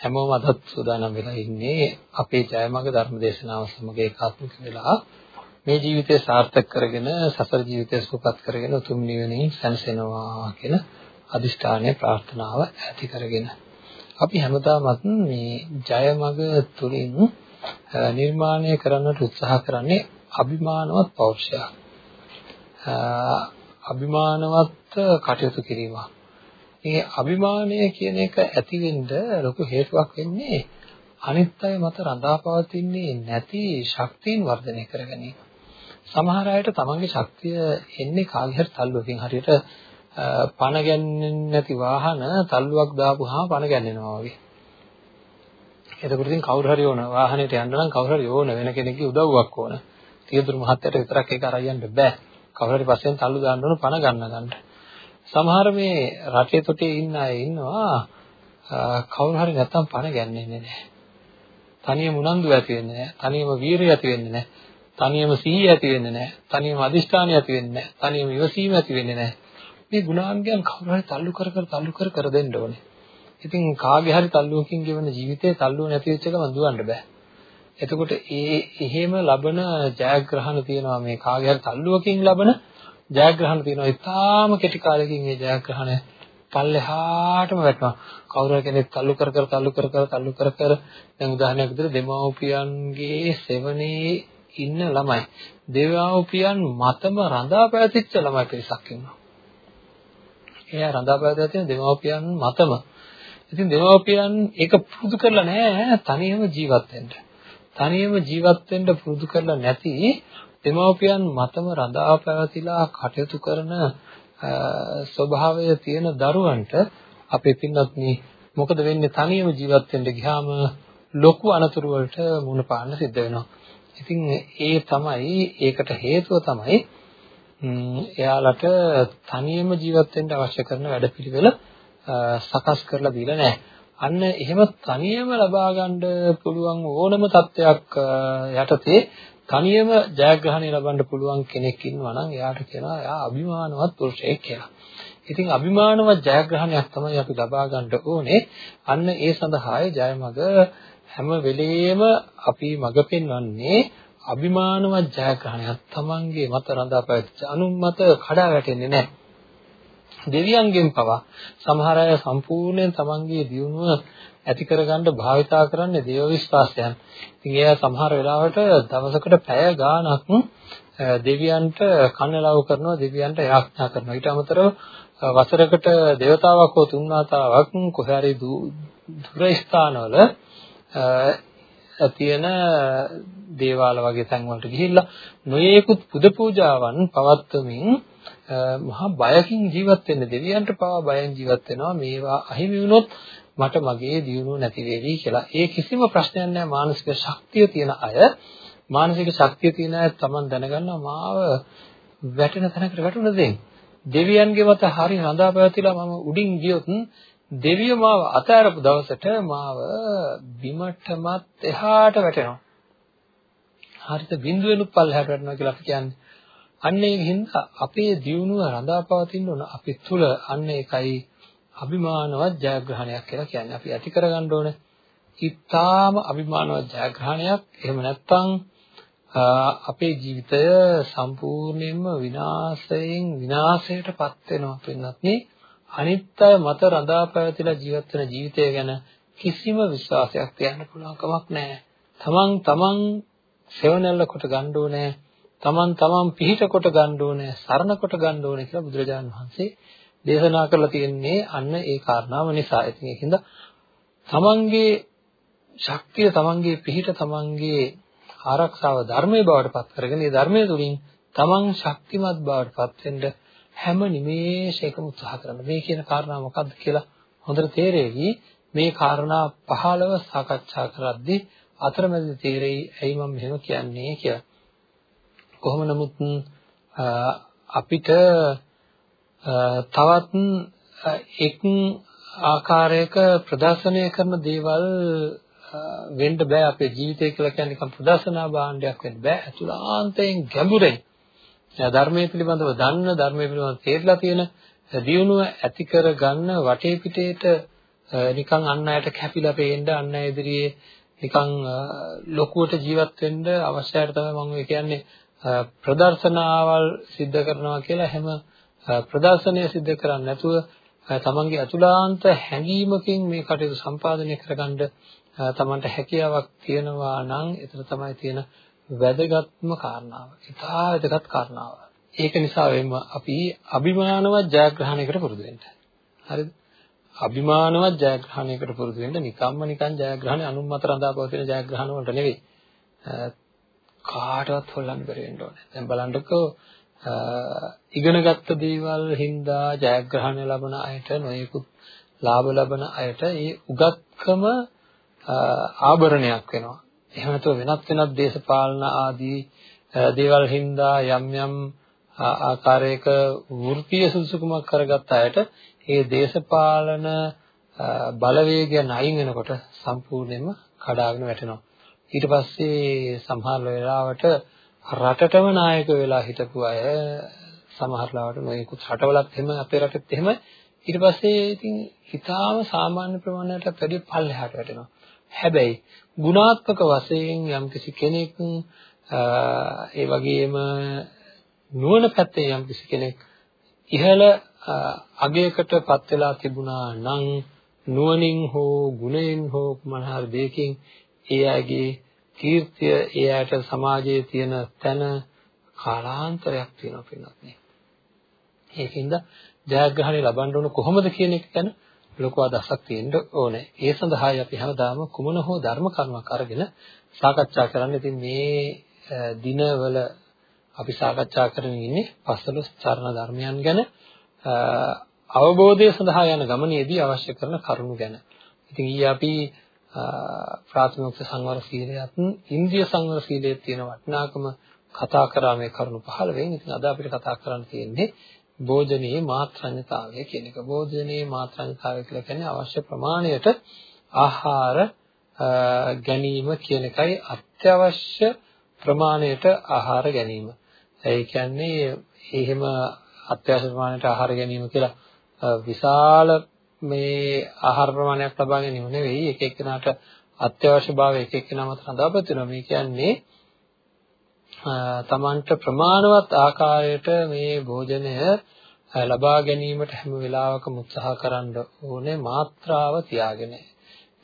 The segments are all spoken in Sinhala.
හැමෝම අදත් සූදානම් වෙලා ඉන්නේ අපේ ජයමග ධර්ම දේශනාව සමග ඒකාත්මික වෙලා මේ ජීවිතය සාර්ථක කරගෙන සසර ජීවිතය සුවපත් කරගෙන උතුම් නිවනින් සැනසෙනවා කියන අදිෂ්ඨානය ප්‍රාර්ථනාව ඇති කරගෙන අපි හැමදාමත් මේ ජයමග තුලින් නිර්මාණය කරන්නට උත්සාහ කරන්නේ අභිමානවත් පෞරුෂයක්. අභිමානවත් කටයුතු කිරීමක්. මේ අභිමානය කියන එක ඇති වෙන්න ලොකු හේතුවක් වෙන්නේ අනිත් අය මත රඳාපවතින්නේ නැති ශක්තියින් වර්ධනය කර ගැනීම. සමහර අයට තමන්ගේ ශක්තිය එන්නේ කාගේ හරි තල්ලුවකින් හරියට පණ ගැන්නෙන්නේ නැති වාහන තල්ලුවක් දාපුවාම පණ ගැන්වෙනවා වගේ. එතකොට ඉතින් කවුරු හරි ඕන වාහනේට යන්න නම් කවුරු හරි ඕන වෙන කෙනෙක්ගේ උදව්වක් ඕන. තියදුරු මහත්තයට විතරක් ඒක අරන් යන්න බෑ. කවුරු හරි පස්සෙන් තල්ලු දාන්න ඕන පණ ගන්න ගන්න. සමහර මේ රටේ තොටේ ඉන්න අය ඉන්නවා කවුරු හරි නැත්තම් පණ ගන්නේ නැහැ. තනියම උනන්දු ඇති වෙන්නේ නැහැ. තනියම වීරිය ඇති වෙන්නේ නැහැ. තනියම සිහිය ඇති වෙන්නේ නැහැ. තනියම අදිෂ්ඨානය ඇති වෙන්නේ නැහැ. තනියම ඉවසීම ඇති වෙන්නේ නැහැ. මේ ගුණාංගයන් කවුරු හරි තල්ලු කර කර තල්ලු කර කර දෙන්න ඕනේ. ඉතින් කාගේ හරි තල්ලුවකින් ගෙවන ජීවිතේ තල්ලුව නැති වෙච්ච එකම දුවන්න බෑ. එතකොට ඒ එහෙම ලබන ජයග්‍රහණ තියෙනවා මේ කාගේ හරි තල්ලුවකින් ලබන ජයග්‍රහණ තියෙනවා. ඉතාලම කෙටි කාලෙකින් මේ ජයග්‍රහණ පල්ලෙහාටම වැටෙනවා. කවුරු කෙනෙක් තල්ලු කර කර තල්ලු කර කර තල්ලු කර කර දැන් උදාහරණයක් විදිහට දෙමව්පියන්ගේ සෙවණේ ඉන්න ළමයි. දෙමව්පියන් මතම රඳා පැවතිච්ච ළමයි පිරිසක් ඉන්නවා. එයා රඳා පැවතලා තියෙන දෙමව්පියන් මතම. ඉතින් දෙමව්පියන් ඒක පුරුදු කරලා නැහැ තනියම ජීවත් වෙන්න. තනියම ජීවත් වෙන්න පුරුදු කරලා නැති දෙමව්පියන් මතම රඳා පැවතිලා කටයුතු කරන ස්වභාවය තියෙන දරුවන්ට අපේ පින්වත්නි මොකද වෙන්නේ තනියම ජීවත් වෙන්න ගියාම ලොකු අනතුරු වලට මුහුණ පාන්න සිද්ධ වෙනවා. ඉතින් ඒ තමයි ඒකට හේතුව තමයි එයාලට තනියම ජීවත් වෙන්න අවශ්‍ය කරන වැඩපිළිවෙල සකස් කරලා දීලා නැහැ. අන්න එහෙම තනියම ලබා ගන්න පුළුවන් ඕනම තත්වයක් යටතේ තනියම ජයග්‍රහණය ලබන්න පුළුවන් කෙනෙක් ඉන්නවා නම් එයාට කියනවා එයා අභිමානවත් පුරුෂයෙක් කියලා. ඉතින් අභිමානවත් ජයග්‍රහණයක් තමයි අපි ලබා ගන්න ඕනේ. අන්න ඒ සඳහායි ජයමග හැම වෙලෙම අපි මඟ පෙන්වන්නේ අභිමානවත් ජයග්‍රහණයක් තමන්ගේ මත රඳා පැවතිච්ච අනුන් මත කඩා වැටෙන්නේ නැහැ. දෙවියන්ගෙන් පවා සමහර අය සම්පූර්ණයෙන් තමන්ගේ දියුණුව ඇති කරගන්න භාවිතා කරන්නේ දේව විශ්වාසයන්. ඉතින් ඒ සමහර වෙලාවට දවසකට පැය ගාණක් දෙවියන්ට කන්නලව් කරනවා දෙවියන්ට යාඥා කරනවා. ඊට අමතරව වසරකට දෙවතාවක් හෝ තුන් වතාවක් කොහේ හරි දුර ස්ථානවල තියෙන දේවාල වගේ තැන් වලට ගිහිල්ලා නොයේකුත් පුද පූජාවන් පවත්වමින් මහා බයකින් ජීවත් වෙන්න දෙවියන්ට පවා බයෙන් ජීවත් වෙනවා මේවා අහිමි වුණොත් මට මගේ දියුණුව නැති වෙවි කියලා. ඒ කිසිම ප්‍රශ්නයක් නැහැ මානසික ශක්තිය තියෙන අය මානසික ශක්තිය තියෙන අය තමන් දැනගන්නවා මාව වැටෙන තැනකට වැටුණ දෙන්නේ. දෙවියන්ගේ මත හරි රඳා පැවතිලා මම උඩින් ගියොත් දෙවිය මාව අතෑරපු දවසට මාව බිමටමත් එහාට වැටෙනවා. හරිත බිඳුවෙනුත් පල්ලෙහාට වැටෙනවා කියලා අපි කියන්නේ. අන්න ඒකින්ද අපේ දියුණුව රඳා පවතින ඕන අපි තුල අන්න ඒකයි අභිමානවත් ජයග්‍රහණයක් කියලා කියන්නේ. අපි ඇති කරගන්න ඕන ඉතාම අභිමානවත් ජයග්‍රහණයක්. එහෙම නැත්නම් අපේ ජීවිතය සම්පූර්ණයෙන්ම විනාශයෙන් විනාශයටපත් වෙනවා පින්නත් නේ අනිත් අය මත රඳා පැවතිලා ජීවත් වෙන ජීවිතය ගැන කිසිම විශ්වාසයක් තියන්න පුළුවන් කමක් නැහැ. තමන් තමන් සෙවණැල්ල කොට ගන්න ඕනේ. තමන් තමන් පිහිට කොට ගන්න ඕනේ. සරණ කොට ගන්න ඕනේ කියලා බුදුරජාණන් වහන්සේ දේශනා කරලා තියෙන්නේ අන්න ඒ කාරණාව නිසා. ඉතින් ඒකින්ද තමන්ගේ ශක්තිය තමන්ගේ පිහිට තමන්ගේ ආරක්ෂාව ධර්මයේ බවට පත් කරගෙන ඒ ධර්මයේ තුලින් තමන් ශක්තිමත් බවට පත් වෙන්න හැම නිමේෂයකම උත්සාහ කරන්න. මේ කියන කාරණා මොකක්ද කියලා හොඳට තේරෙවි. මේ කාරණා 15 සාකච්ඡා කරද්දී අතරමැද තේරෙයි ඇයි මම මෙහෙම කියන්නේ කියලා. කොහොම නමුත් අපිට තවත් එක් ආකාරයක ප්‍රදර්ශනය කරන දේවල් වෙන්න බෑ අපේ ජීවිතය කියලා කියන්නේ නිකන් ප්‍රදර්ශනා භාණ්ඩයක් වෙන්න බෑ. අතුලාන්තයෙන් ගැඹුරෙන්. ධර්මයේ පිළිබඳව දන්න ධර්මයේ පිළිබඳව තේරලා තියෙන දියුණුව ඇති කර ගන්න වටේ පිටේට නිකන් අන් අයට කැපිලා පේන්න අන් අය ඉදිරියේ නිකන් ලොකුවට ජීවත් වෙන්න අවශ්‍යයට තමයි මම කියන්නේ ප්‍රදර්ශනාවල් සිද්ධ කරනවා කියලා හැම ප්‍රදර්ශනය සිද්ධ කරන්නේ නැතුව තමන්ගේ අතුලාන්ත හැඟීමකින් මේ කටයුතු සම්පාදනය කරගන්න තමන්ට හැකියාවක් තියෙනවා නම් එතන තමයි තියෙන වැදගත්ම කාරණාව. ඉතා වැදගත් කාරණාව. ඒක නිසා වෙන්න අපි අභිමානවත් ජයග්‍රහණයකට පුරුදු වෙන්න. හරිද? අභිමානවත් ජයග්‍රහණයකට පුරුදු වෙන්න නිකම්ම නිකන් ජයග්‍රහණය අනුන් මත රඳාපවතින ජයග්‍රහණ වලට නෙවෙයි. කාටවත් හොල්ලන්න බැරි වෙන්න ඕනේ. දැන් බලන්නකෝ ඉගෙනගත්ත දේවල් හින්දා ජයග්‍රහණය ලබන අයට නොයෙකුත් ලාභ ලබන අයට ඒ උගත්කම ආභරණයක් වෙනවා. එහෙම නැත්නම් වෙනත් වෙනත් දේශපාලන ආදී දේවල් හින්දා යම් යම් ආකාරයක වෘත්තීය සුසුකමක් කරගත් අයට ඒ දේශපාලන බලවේගය නැයින් වෙනකොට සම්පූර්ණයෙන්ම කඩාගෙන වැටෙනවා. ඊට පස්සේ සමහර වෙලාවට රටටම නායක වෙලා හිටපු අය සමහර ලාවට නොයෙකුත් රටවලත් එහෙම අපේ රටෙත් එහෙම ඊට පස්සේ ඉතින් ඊටාම සාමාන්‍ය ප්‍රමාණයට වැඩි පල්ලෙහාට වැටෙනවා. හැබැයි ගුණාත්මක වශයෙන් යම්කිසි කෙනෙක් ඒ වගේම නුවණ පැත්තේ යම්කිසි කෙනෙක් ඉහළ අගයකටපත් වෙලා තිබුණා නම් නුවණින් හෝ ගුණයෙන් හෝ මොනහර දෙයකින් ඒ අයගේ කීර්තිය ඒ අයට සමාජයේ තියෙන තැන කාලාන්තරයක් තියෙනවා පින්නත් නේ. ඒකින්ද ජයග්‍රහණය ලබන්න ඕන කොහොමද කියන එක ගැන ලොකු අදහසක් තියෙන්න ඕනේ. ඒ සඳහායි අපි හැමදාම කුමන හෝ ධර්ම කරුණක් අරගෙන සාකච්ඡා කරන්න. ඉතින් මේ දිනවල අපි සාකච්ඡා කරමින් ඉන්නේ පස්වලොස් චරණ ධර්මයන් ගැන අවබෝධය සඳහා යන ගමනේදී අවශ්‍ය කරන කරුණු ගැන. ඉතින් ඊයේ අපි ප්‍රාථමික සංවර සීලයත් ඉන්ද්‍රිය සංවර සීලයේ තියෙන වටිනාකම කතා කරා මේ කරුණු 15 ඉතින් අද අපිට කතා කරන්න තියෙන්නේ භෝජනයේ මාත්‍රාඥතාවය කියන එක. භෝජනයේ මාත්‍රාඥතාවය කියලා කියන්නේ අවශ්‍ය ප්‍රමාණයට ආහාර ගැනීම කියන එකයි අත්‍යවශ්‍ය ප්‍රමාණයට ආහාර ගැනීම. ඒ කියන්නේ එහෙම අත්‍යවශ්‍ය ප්‍රමාණයට ආහාර ගැනීම කියලා විශාල මේ ආහාර ප්‍රමාණයක් ලබා ගැනීම නෙවෙයි එක එක්කෙනාට අත්‍යවශ්‍ය භාවය එක එක්කෙනා මත හදාපත් වෙනවා. මේ කියන්නේ තමන්ට ප්‍රමාණවත් ආකාරයට මේ භෝජනය ලබා ගැනීමට හැම වෙලාවකම උත්සාහ කරන්න ඕනේ මාත්‍රාව තියාගෙන.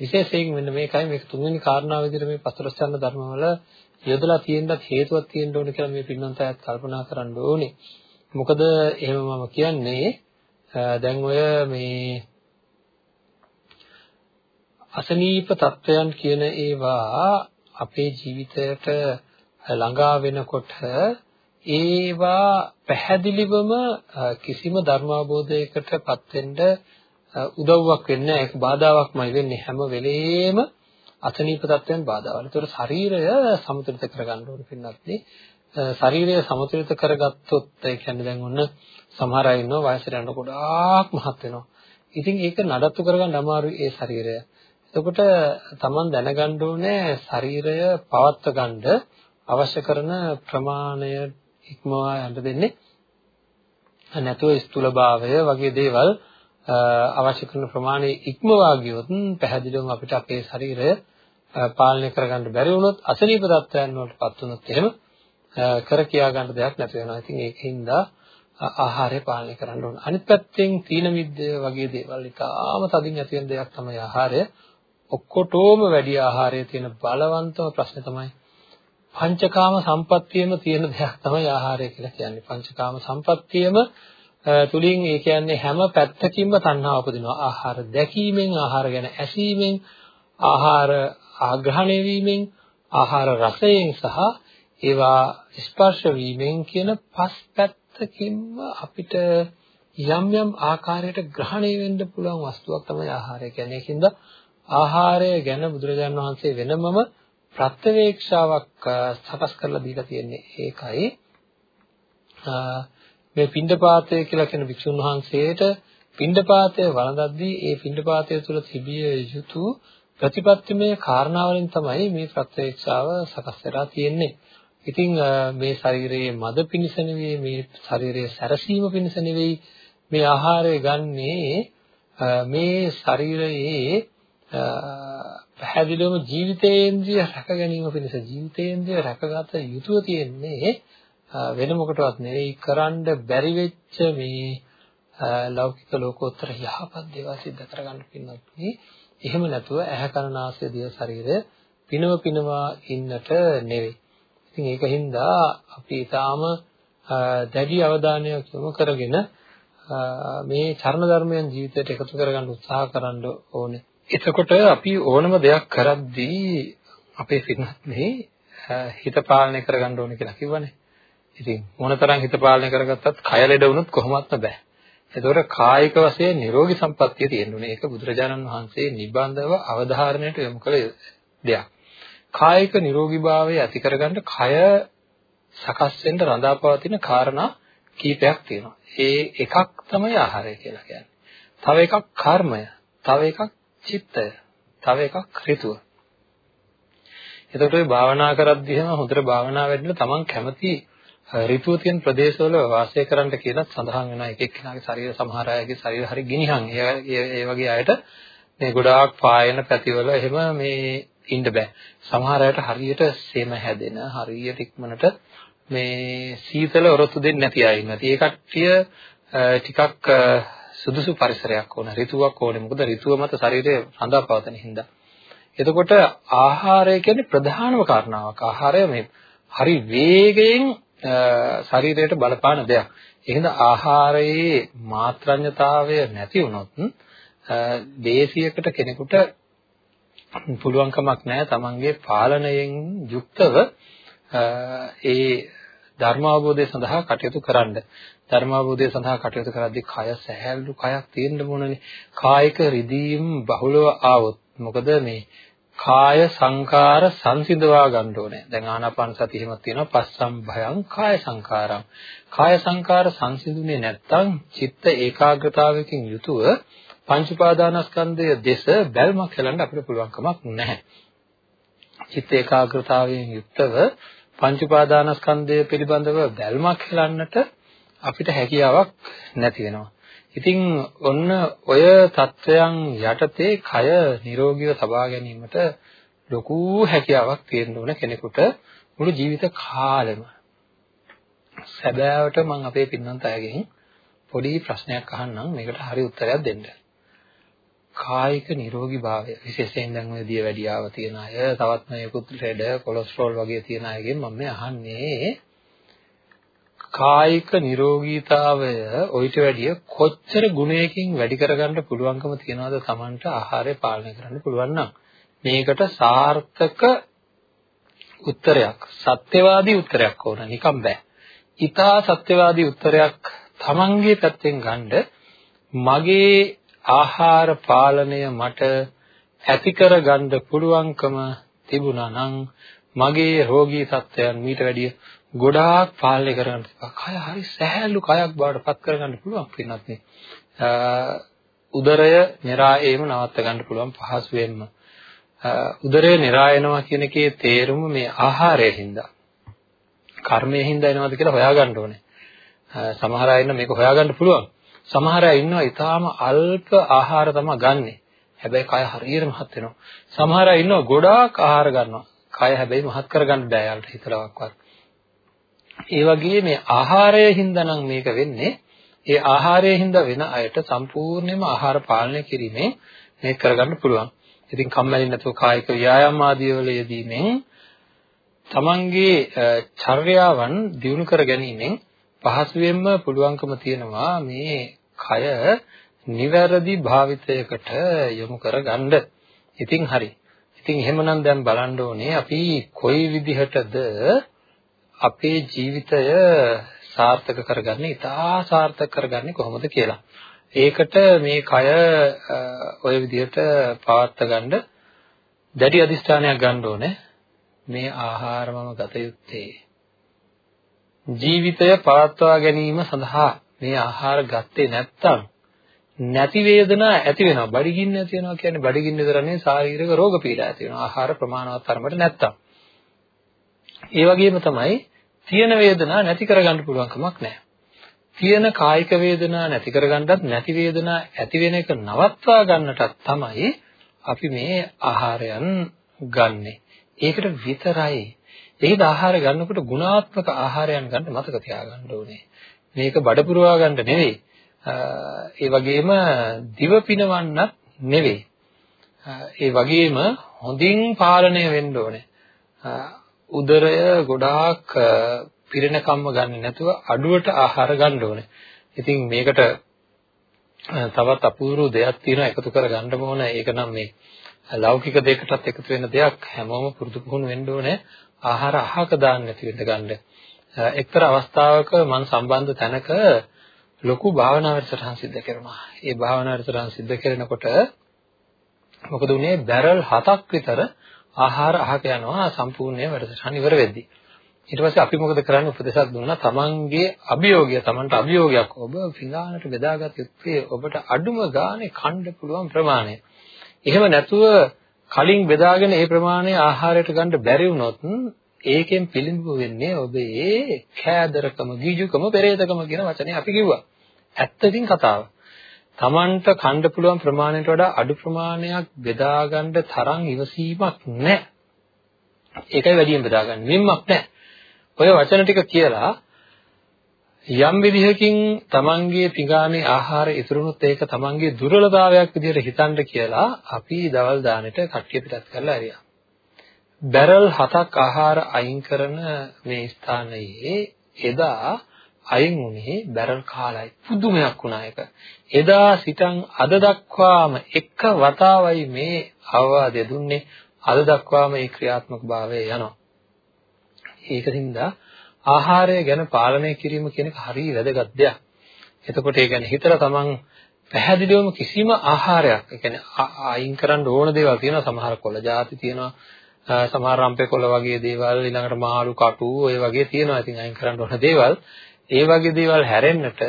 විශේෂයෙන් මෙන්න මේකයි මේක තුන්වෙනි කාරණාව විදිහට මේ පස්තරස්චන්න ධර්මවල යොදලා තියෙන්නත් හේතුවක් තියෙන්න ඕනේ කියලා මේ පින්නන්ත අයත් කල්පනා කරන්න ඕනේ. මොකද එහෙම මම කියන්නේ දැන් ඔය මේ අසනීප තත්වයන් කියන ඒවා අපේ ජීවිතයට ළඟා වෙනකොට ඒවා පැහැදිලිවම කිසිම ධර්මාබෝධයකටපත් වෙන්න උදව්වක් වෙන්නේ නැහැ ඒක බාධාවක්මයි වෙන්නේ හැම වෙලේම අසනීප තත්වයන් බාධාවල්. ඒතර ශරීරය සමතුලිත කරගන්න ඕනේ පින්නත්නේ. ශරීරය සමතුලිත කරගත්තොත් ඒ කියන්නේ දැන් ඔන්න සමහර අය ඉන්නවා වයසට යනකොට ගොඩාක් මහත් වෙනවා. ඉතින් ඒක නඩත්තු කරගන්න අමාරුයි ඒ ශරීරය. එතකොට Taman දැනගන්න ඕනේ ශරීරය පවත්ව ගන්න අවශ්‍ය කරන ප්‍රමාණය ඉක්මවා යන්න දෙන්නේ නැතුව ස්ථූලභාවය වගේ දේවල් අවශ්‍ය කරන ප්‍රමාණය ඉක්මවා ගියොත් පැහැදිලිවම අපිට අපේ ශරීරය පාලනය කරගන්න බැරි වුණොත් අසනීප තත්ත්වයන් වලටපත් වුණොත් එහෙම කර කියා ගන්න දෙයක් නැති වෙනවා. ඉතින් ඒකින්ද ආහාරය පාලනය කරන්න ඕන. අනිත් පැත්තෙන් තීන මිද්දය වගේ දේවල් ඉතාම තදින් ඇති වෙන දෙයක් තමයි ආහාරය. ඔක්කොටෝම වැඩි ආහාරයේ තියෙන බලවන්තම ප්‍රශ්නේ තමයි පංචකාම සම්පත්තියම තියෙන දෙයක් තමයි ආහාරය කියලා කියන්නේ. පංචකාම සම්පත්තියම තුලින් ඒ කියන්නේ හැම පැත්තකින්ම තණ්හාව උපදිනවා. ආහාර දැකීමෙන්, ආහාර ගැන ඇසීමෙන්, ආහාර ආග්‍රහණය වීමෙන්, ආහාර රසයෙන් සහ ඒවා ස්පර්ශ වීමෙන් කියන පස් පැත්තකින්ම අපිට යම් යම් ආකාරයකට ග්‍රහණය වෙන්න පුළුවන් වස්තුවක් තමයි ආහාරය කියන්නේ. ඒකින්ද ආහාරය ගැන බුදුරජාණන් වහන්සේ වෙනමම ප්‍රත්‍යවේක්ෂාවක් සකස් කරලා දීලා තියෙන්නේ ඒකයි මේ පින්ඩපාතය කියලා කියන වික්ෂුන් වහන්සේට පින්ඩපාතය වළඳද්දී ඒ පින්ඩපාතය තුළ තිබිය යුතු ප්‍රතිපත්තිමය කාරණාවලින් තමයි මේ ප්‍රත්‍යක්ෂාව සකස් වෙලා තියෙන්නේ. ඉතින් මේ ශරීරයේ මද පිණිස නෙවෙයි මේ ශරීරයේ සැරසීම පිණිස නෙවෙයි මේ ආහාරය ගන්නේ මේ ශරීරයේ පැහැදිලිවම ජීවිතේන්ද්‍රිය රැක ගැනීම පිණිස ජීවිතේන්ද්‍රිය රැකගත යුතුව තියෙන්නේ වෙන මොකටවත් නෙවෙයි කරන්න බැරි වෙච්ච මේ ලෞකික ලෝකෝත්තර යහපත් දේවල් සිද්ධ කරගන්න පින්නත් එහෙම නැතුව ඇහැ කන නාසය දිය ශරීරය පිනව පිනවා ඉන්නට නෙවෙයි. ඉතින් ඒකින්ද අපි ඊටාම දැඩි අවධානයක් යොමු කරගෙන මේ චරණ ධර්මයන් ජීවිතයට එකතු කරගන්න උත්සාහ කරන්න ඕනේ. එතකොට අපි ඕනම දෙයක් කරද්දී අපේ සිතන්නේ හිත පාලනය කරගන්න ඕනේ කියලා කිව්වනේ. ඉතින් මොනතරම් හිත පාලනය කරගත්තත් කය ලෙඩ වුණොත් කොහොමත්ම බෑ. එතකොට කායික වශයෙන් නිරෝගී සම්පත්තිය තියෙනුනේ. ඒක බුදුරජාණන් වහන්සේ නිබඳව අවධාරණයට යොමු කළ දෙයක්. කායික නිරෝගීභාවය ඇති කරගන්න කය සකස් වෙන්න රඳාපවතින කාරණා කීපයක් තියෙනවා. ඒ එකක් තමයි ආහාරය කියලා කියන්නේ. තව එකක් කර්මය, තව එකක් චිත්තය, තව එකක් ඍතුව. එතකොට මේ භාවනා කරද්දී එහෙම හොඳට භාවනා වැඩිලා තමන් කැමති ඍතුව තියෙන ප්‍රදේශවල වාසය කරන්න කියලා සඳහන් වෙනවා එක එක්කෙනාගේ ශරීර සමහර අයගේ ශරීර හරි ගිනිහන් ඒ වගේ අයට මේ ගොඩාක් පායන පැතිවල එහෙම මේ ඉන්න බෑ සමහර අයට හරියට සෙම හැදෙන හරියට ඉක්මනට මේ සීතල ඔරොත්තු දෙන්නේ නැති අය ඉන්නවා. ඒ කට්ටිය ටිකක් සුදුසු පරිසරයක් ඕන ඍතුවක් ඕනේ. මොකද ඍතුව මත ශරීරය රඳාපවතන හින්දා. එතකොට ආහාරය කියන්නේ ප්‍රධානම කාරණාවක්. ආහාරය මේ හරි වේගයෙන් ශරීරයට බලපාන දෙයක්. එහෙනම් ආහාරයේ මාත්‍රාඥතාවය නැති වුණොත් දේශියකට කෙනෙකුට පුළුවන් කමක් නැහැ තමන්ගේ පාලනයෙන් යුක්තව ඒ ධර්ම අවබෝධය සඳහා කටයුතු කරන්න. ධර්ම අවබෝධය සඳහා කටයුතු කරද්දී කය සැහැල්ලු කයක් තියෙන්න ඕනනේ. කායික රිදීම් බහුලව ආවොත් මොකද මේ කාය සංකාර සංසිඳවා ගන්න ඕනේ. දැන් ආනාපාන සතිය එහෙමත් තියෙනවා පස්සම් භයං කාය සංකාරං. කාය සංකාර සංසිඳුනේ නැත්තම් චිත්ත ඒකාග්‍රතාවයකින් යුතුව පංච උපාදානස්කන්ධය දෙස බැල්මක් හෙලන්න අපිට පුළුවන් කමක් නැහැ. චිත්ත ඒකාග්‍රතාවයෙන් යුක්තව පංච උපාදානස්කන්ධය පිළිබඳව බැල්මක් හෙලන්නට අපිට හැකියාවක් නැති වෙනවා. ඉතින් ඔන්න ඔය தත්වයන් යටතේ කය නිරෝගීව තබා ගැනීමට ලොකු හැකියාවක් තියෙන්න ඕන කෙනෙකුට මුළු ජීවිත කාලෙම. සැබෑවට මම අපේ පින්නන්ත අයගෙන් පොඩි ප්‍රශ්නයක් අහන්නම් මේකට හරි උත්තරයක් දෙන්න. කායික නිරෝගී භාවය විශේෂයෙන් දැන් ඔය දියවැඩියාව තියෙන අය තවත් මේකුත් ලෙඩ කොලෙස්ටරෝල් වගේ තියෙන අයගෙන් මම මේ අහන්නේ කායික නිරෝගීතාවය ඔయిత වැඩිය කොච්චර ගුණයකින් වැඩි කරගන්න පුළුවන්කම තියනවද Tamanට ආහාරය පාලනය කරන්න පුළුවන් නම් මේකට සාර්ථක උත්තරයක් සත්‍යවාදී උත්තරයක් ඕන නිකම් බෑ. ඊටා සත්‍යවාදී උත්තරයක් Tamanගේ පැත්තෙන් ගන්න මගේ ආහාර පාලනය මට ඇති කරගන්න පුළුවන්කම තිබුණා නම් මගේ රෝගී තත්ත්වයන් මීට වැඩිය ගොඩාක් පාලනය කරගන්න එපා. කය හරි සැහැල්ලු කයක් බවට පත් කරගන්න පුළුවන් පින්නත් නේ. උදරය નિરાයේම නවත්ත ගන්න පුළුවන් පහසුවෙන්ම. උදරය નિરાයනවා කියන එකේ තේරුම මේ ආහාරයෙන් හින්දා. කර්මයෙන් හින්දා එනවද කියලා හොයාගන්න ඕනේ. සමහර අය ඉන්න මේක හොයාගන්න පුළුවන්. සමහර අය ඉන්නවා ඊටාම අල්ප ආහාර තමයි ගන්නෙ. හැබැයි කය හරියට මහත් වෙනවා. සමහර අය ඉන්නවා ගොඩාක් ආහාර ගන්නවා. කය හැබැයි මහත් කරගන්න බෑ යාළුට හිතලවක්වත්. ඒ වගේ මේ ආහාරය හින්දා නම් මේක වෙන්නේ. ඒ ආහාරය හින්දා වෙන අයට සම්පූර්ණයෙන්ම ආහාර පාලනය කිරීමෙන් මේක කරගන්න පුළුවන්. ඉතින් කම්මැලි නැතුව කායික ව්‍යායාම ආදී වල යෙදීමෙන් තමන්ගේ චර්යාවන් දියුණු කර ගැනීමෙන් පහසුවෙන්ම පුළුවන්කම තියෙනවා මේ කය නිවැරදි භාවිතයකට යොමු කරගන්න. ඉතින් හරි. ඉතින් එහෙමනම් දැන් බලන්න ඕනේ අපි කොයි විදිහටද අපේ ජීවිතය සාර්ථක කරගන්නේ, ඉතා සාර්ථක කරගන්නේ කොහොමද කියලා. ඒකට මේ කය ඔය විදිහට පවත්වා ගන්න දැඩි අදිස්ථානයක් ගන්න ඕනේ. මේ ආහාරමම ගත යුත්තේ ජීවිතය පවත්වා ගැනීම සඳහා මේ ආහාර ගත්තේ නැත්නම් නැති වේදනා ඇති වෙනවා. බඩගින්න ඇති වෙනවා කියන්නේ බඩගින්න විතරනේ ශාරීරික රෝග පීඩා ඇති වෙනවා. ආහාර ප්‍රමාණවත් තරමට නැත්තම්. ඒ වගේම තමයි තියෙන වේදනා නැති කරගන්න පුළුවන් කමක් නැහැ. තියෙන කායික වේදනා නැති කරගන්නත් නැති වේදනා ඇති වෙන එක නවත්වා ගන්නටත් තමයි අපි මේ ආහාරයන් ගන්නෙ. ඒකට විතරයි. ඒකද ආහාර ගන්නකොට ගුණාත්මක ආහාරයන් ගන්න මතක තියාගන්න ඕනේ. මේක බඩ පුරවා ගන්න නෙවෙයි. ඒ වගේම දිව පිනවන්නත් නෙවෙයි. ඒ වගේම හොඳින් පාලනය වෙන්න ඕනේ. උදරය ගොඩාක් පිරෙන කම්ම ගන්න නැතුව අඩුවට ආහාර ගන්න ඕනේ. ඉතින් මේකට තවත් අපූර්ව දෙයක් තියෙනවා එකතු කර ගන්න ඕන. ඒක නම් මේ ලෞකික දෙයකටත් එකතු වෙන දෙයක් හැමෝම පුරුදු පුහුණු වෙන්න ඕනේ. ආහාර අහක දාන්න නැති වෙන්න ගන්න. එක්තරා අවස්ථාවක මම සම්බන්ධ තැනක ලොකු භාවනා වැඩසටහන් සිද්ධ කරනවා. ඒ භාවනා වැඩසටහන් සිද්ධ කරනකොට මොකද උනේ බැරල් 7ක් විතර ආහාර අහක යනවා සම්පූර්ණයෙන් වැඩසටහන ඉවර වෙද්දී. ඊට පස්සේ අපි මොකද කරන්නේ උපදේශයක් දුන්නා තමන්ගේ අභියෝගය තමන්ට අභියෝගයක් ඔබ පිඟානට බෙදාගත් යුත්තේ ඔබට අඩුම ගානේ කන්න පුළුවන් ප්‍රමාණය. එහෙම නැතුව කලින් බෙදාගෙන ඒ ප්‍රමාණය ආහාරයට ගන්න බැරි වුණොත් ඒකෙන් පිළිඹු වෙන්නේ ඔබේ කෑදරකම, ගිජුකම, පෙරේතකම කියන වචනේ අපි කිව්වා. ඇත්ත ඉතින් කතාව. Tamanට කන්න පුළුවන් ප්‍රමාණයට වඩා අඩු ප්‍රමාණයක් බෙදා ගන්න තරම් ඉවසීමක් නැහැ. ඒකයි වැඩියෙන් බෙදාගන්න. මෙම්මක් නැහැ. ඔය වචන ටික කියලා යම් විදිහකින් තමන්ගේ පිඟානේ ආහාර ඉතුරුනොත් ඒක තමන්ගේ දුර්වලතාවයක් විදිහට හිතන්න කියලා අපි දවල් දානෙට කට්ටිය පිටත් කරලා ඇරියා. බැරල් හතක් ආහාර අයින් කරන මේ ස්ථානයේ එදා අයින් වුණේ බැරල් කාලයි පුදුමයක් වුණා ඒක. එදා සිටන් අද දක්වාම එක වතාවයි මේ අවවාදය දුන්නේ අද දක්වාම මේ ක්‍රියාත්මක භාවය යනවා. ඒකින්ද ආහාරය ගැන පාලනය කිරීම කියන එක හරිය වැදගත් දෙයක්. එතකොට ඒ කියන්නේ හිතලා තමන් පැහැදිලිවම කිසිම ආහාරයක්, ඒ කියන්නේ අයින් කරන්න ඕන දේවල් තියෙනවා සමහර කොළ ಜಾති තියෙනවා සමහර රම්පේ කොළ වගේ දේවල් ඊළඟට මාළු කටු ඔය වගේ තියෙනවා. ඉතින් අයින් කරන්න ඕන දේවල්. ඒ වගේ දේවල් හැරෙන්නට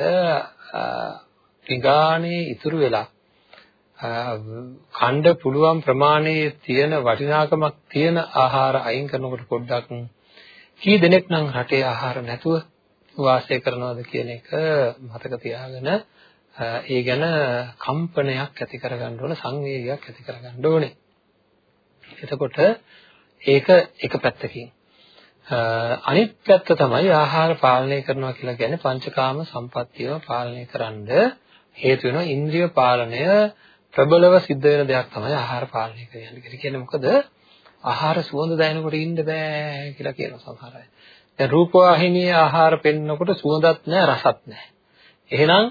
පිඟානේ ඉතුරු වෙලා කණ්ඩ පුළුවන් ප්‍රමාණයේ තියෙන වටිනාකමක් තියෙන ආහාර අයින් කරනකොට පොඩ්ඩක් කී දෙනෙක් නම් රටේ ආහාර නැතුව වාසය කරනවද කියන එක මතක තියාගෙන ඒ ගැන කම්පනයක් ඇති කරගන්න ඕන සංවේගයක් ඇති කරගන්න ඕනේ. එතකොට ඒක එක පැත්තකින් අනිත් පැත්ත තමයි ආහාර පාලනය කරනවා කියලා කියන්නේ පංචකාම සම්පත්තියව පාලනය කරන්න හේතු වෙනවා ඉන්ද්‍රිය පාලනය ප්‍රබලව සිද්ධ වෙන දෙයක් තමයි ආහාර පාලනය කියන්නේ. ඒ කියන්නේ මොකද ආහාර සුවඳ දැනෙනකොට ඉන්න බෑ කියලා කියනවා සමහර අය. දැන් රූපවාහිනියේ ආහාර පෙන්නකොට සුවඳක් නැහැ රසක් නැහැ. එහෙනම්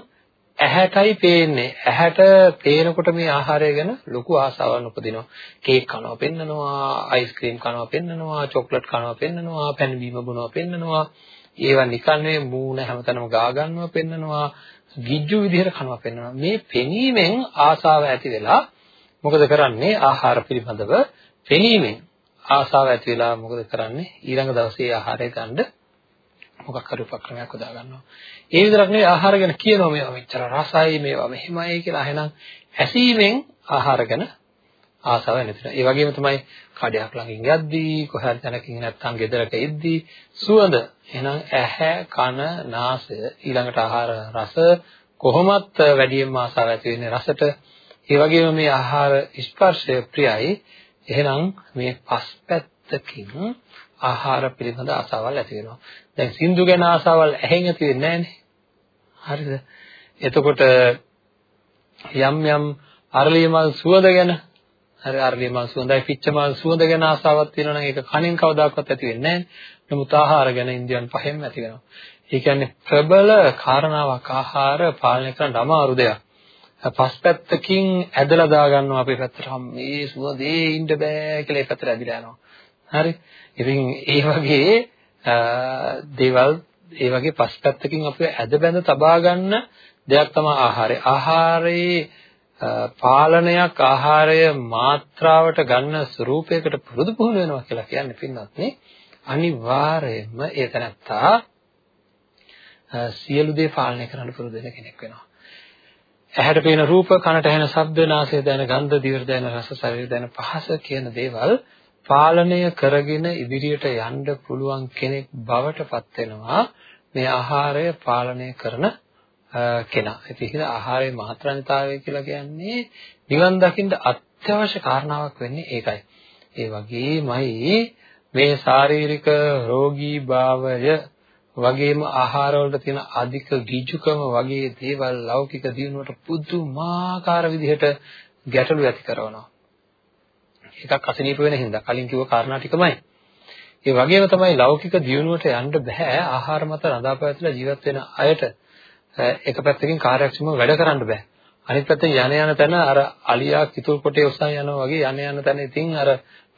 ඇහැටයි පේන්නේ. ඇහැට පේනකොට මේ ආහාරය ගැන ලොකු ආසාවක් උපදිනවා. කේක් කනවා පෙන්නනවා, අයිස්ක්‍රීම් කනවා පෙන්නනවා, චොක්ලට් කනවා පෙන්නනවා, පැණි බොනවා පෙන්නනවා. ඒවා නිකන් නෙවෙයි මූණ හැමතැනම ගා ගන්නවා පෙන්නනවා. ගිජ්ජු විදිහට කනවා පෙන්නනවා. මේ පෙනීමෙන් ආසාව ඇති වෙලා මොකද කරන්නේ? ආහාර පිළිබඳව පෙනීමෙන් ආසාව ඇති වෙලා මොකද කරන්නේ ඊළඟ දවසේ ආහාරය ගන්න මොකක් හරි උපක්‍රමයක් හදා ගන්නවා ඒ විතරක් නෙවෙයි ආහාර ගැන කියනවා මේවා මෙච්චර රසයි මේවා මෙහෙමයි කියලා එහෙනම් ඇසීමෙන් ආහාර ගැන ආසාව නැතිනවා ඒ වගේම තමයි කඩයක් ළඟින් යද්දී කොහේ තැනකින් නැත්තම් ගෙදරක ඉද්දී සුවඳ එහෙනම් ඇහැ කන නාසය ඊළඟට ආහාර රස කොහොමත් වැඩියෙන්ම ආසාව ඇති වෙන්නේ රසට ඒ වගේම මේ ආහාර ස්පර්ශය ප්‍රියයි එහෙනම් මේ පස් පැත්තකින් ආහාර පිළිබඳ ආසාවල් ඇති වෙනවා. දැන් සින්දු ගැන ආසාවල් ඇහෙන් ඇති වෙන්නේ නැහනේ. හරිද? එතකොට යම් යම් අරලිය මල් සුවඳ ගැන හරි අරලිය මල් සුවඳයි පිච්ච මල් සුවඳ ගැන ආසාවක් තියෙනවා නම් ඒක කණෙන් කවදාකවත් ඇති වෙන්නේ නැහැ. නමුත් ආහාර ගැන ඉන්දියන් පහෙන්ම ඇති වෙනවා. ඒ කියන්නේ ප්‍රබල කාරණාවක් ආහාර පාලනය කරන්න අමාරු දෙයක්. පස්පැත්තකින් ඇදලා දා ගන්නවා අපේ පැත්තට මේ සුවඳේ ඉන්න බෑ කියලා ඒ පැත්තට ඇදිලා යනවා. හරි. ඉතින් ඒ වගේ දේවල් ඒ වගේ පස්පැත්තකින් අපිව ඇද බැඳ තබා ගන්න දෙයක් තමයි ආහාරය. ආහාරයේ පාලනයක් ආහාරය මාත්‍රාවට ගන්න ස්වરૂපයකට පුරුදු පුහුණු වෙනවා කියලා කියන්නේ පින්නත් නේ අනිවාර්යයෙන්ම ඒ තැනත්තා සියලු දේ පාලනය කරන්න පුරුදු වෙන කෙනෙක් වෙනවා. ඇහැට පේන රූප, කනට ඇහෙන ශබ්ද, නාසය දැනෙන ගන්ධ, දිවට දැනෙන රස, ශරීරය දැනෙන පහස කියන දේවල් පාලනය කරගෙන ඉදිරියට යන්න පුළුවන් කෙනෙක් බවට පත් වෙනවා මේ ආහාරය පාලනය කරන කෙනා. ඉතින් ආහාරයේ මහත්‍රාණිතාවය කියලා කියන්නේ නිවන් දකින්න අත්‍යවශ්‍ය කාරණාවක් වෙන්නේ ඒකයි. ඒ වගේමයි මේ ශාරීරික රෝගී භාවය වගේම ආහාර වලට තියෙන අධික ගිජුකම වගේ දේවල් ලෞකික දියුණුවට පුදුමාකාර විදිහට ගැටලු ඇති කරනවා. එකක් අසනීප වෙන හින්දා කලින් කිව්ව කාරණා ටිකමයි. ඒ වගේම තමයි ලෞකික දියුණුවට යන්න බෑ ආහාර මත රඳා පැවතිලා ජීවත් වෙන අයට එක පැත්තකින් කාර්යක්ෂමව වැඩ කරන්න බෑ. අනිත් පැත්තෙන් යන යන තැන අර අලියා කිතුල් කොටේ ඔස්සා යනවා වගේ යන යන තැන ඉතින් අර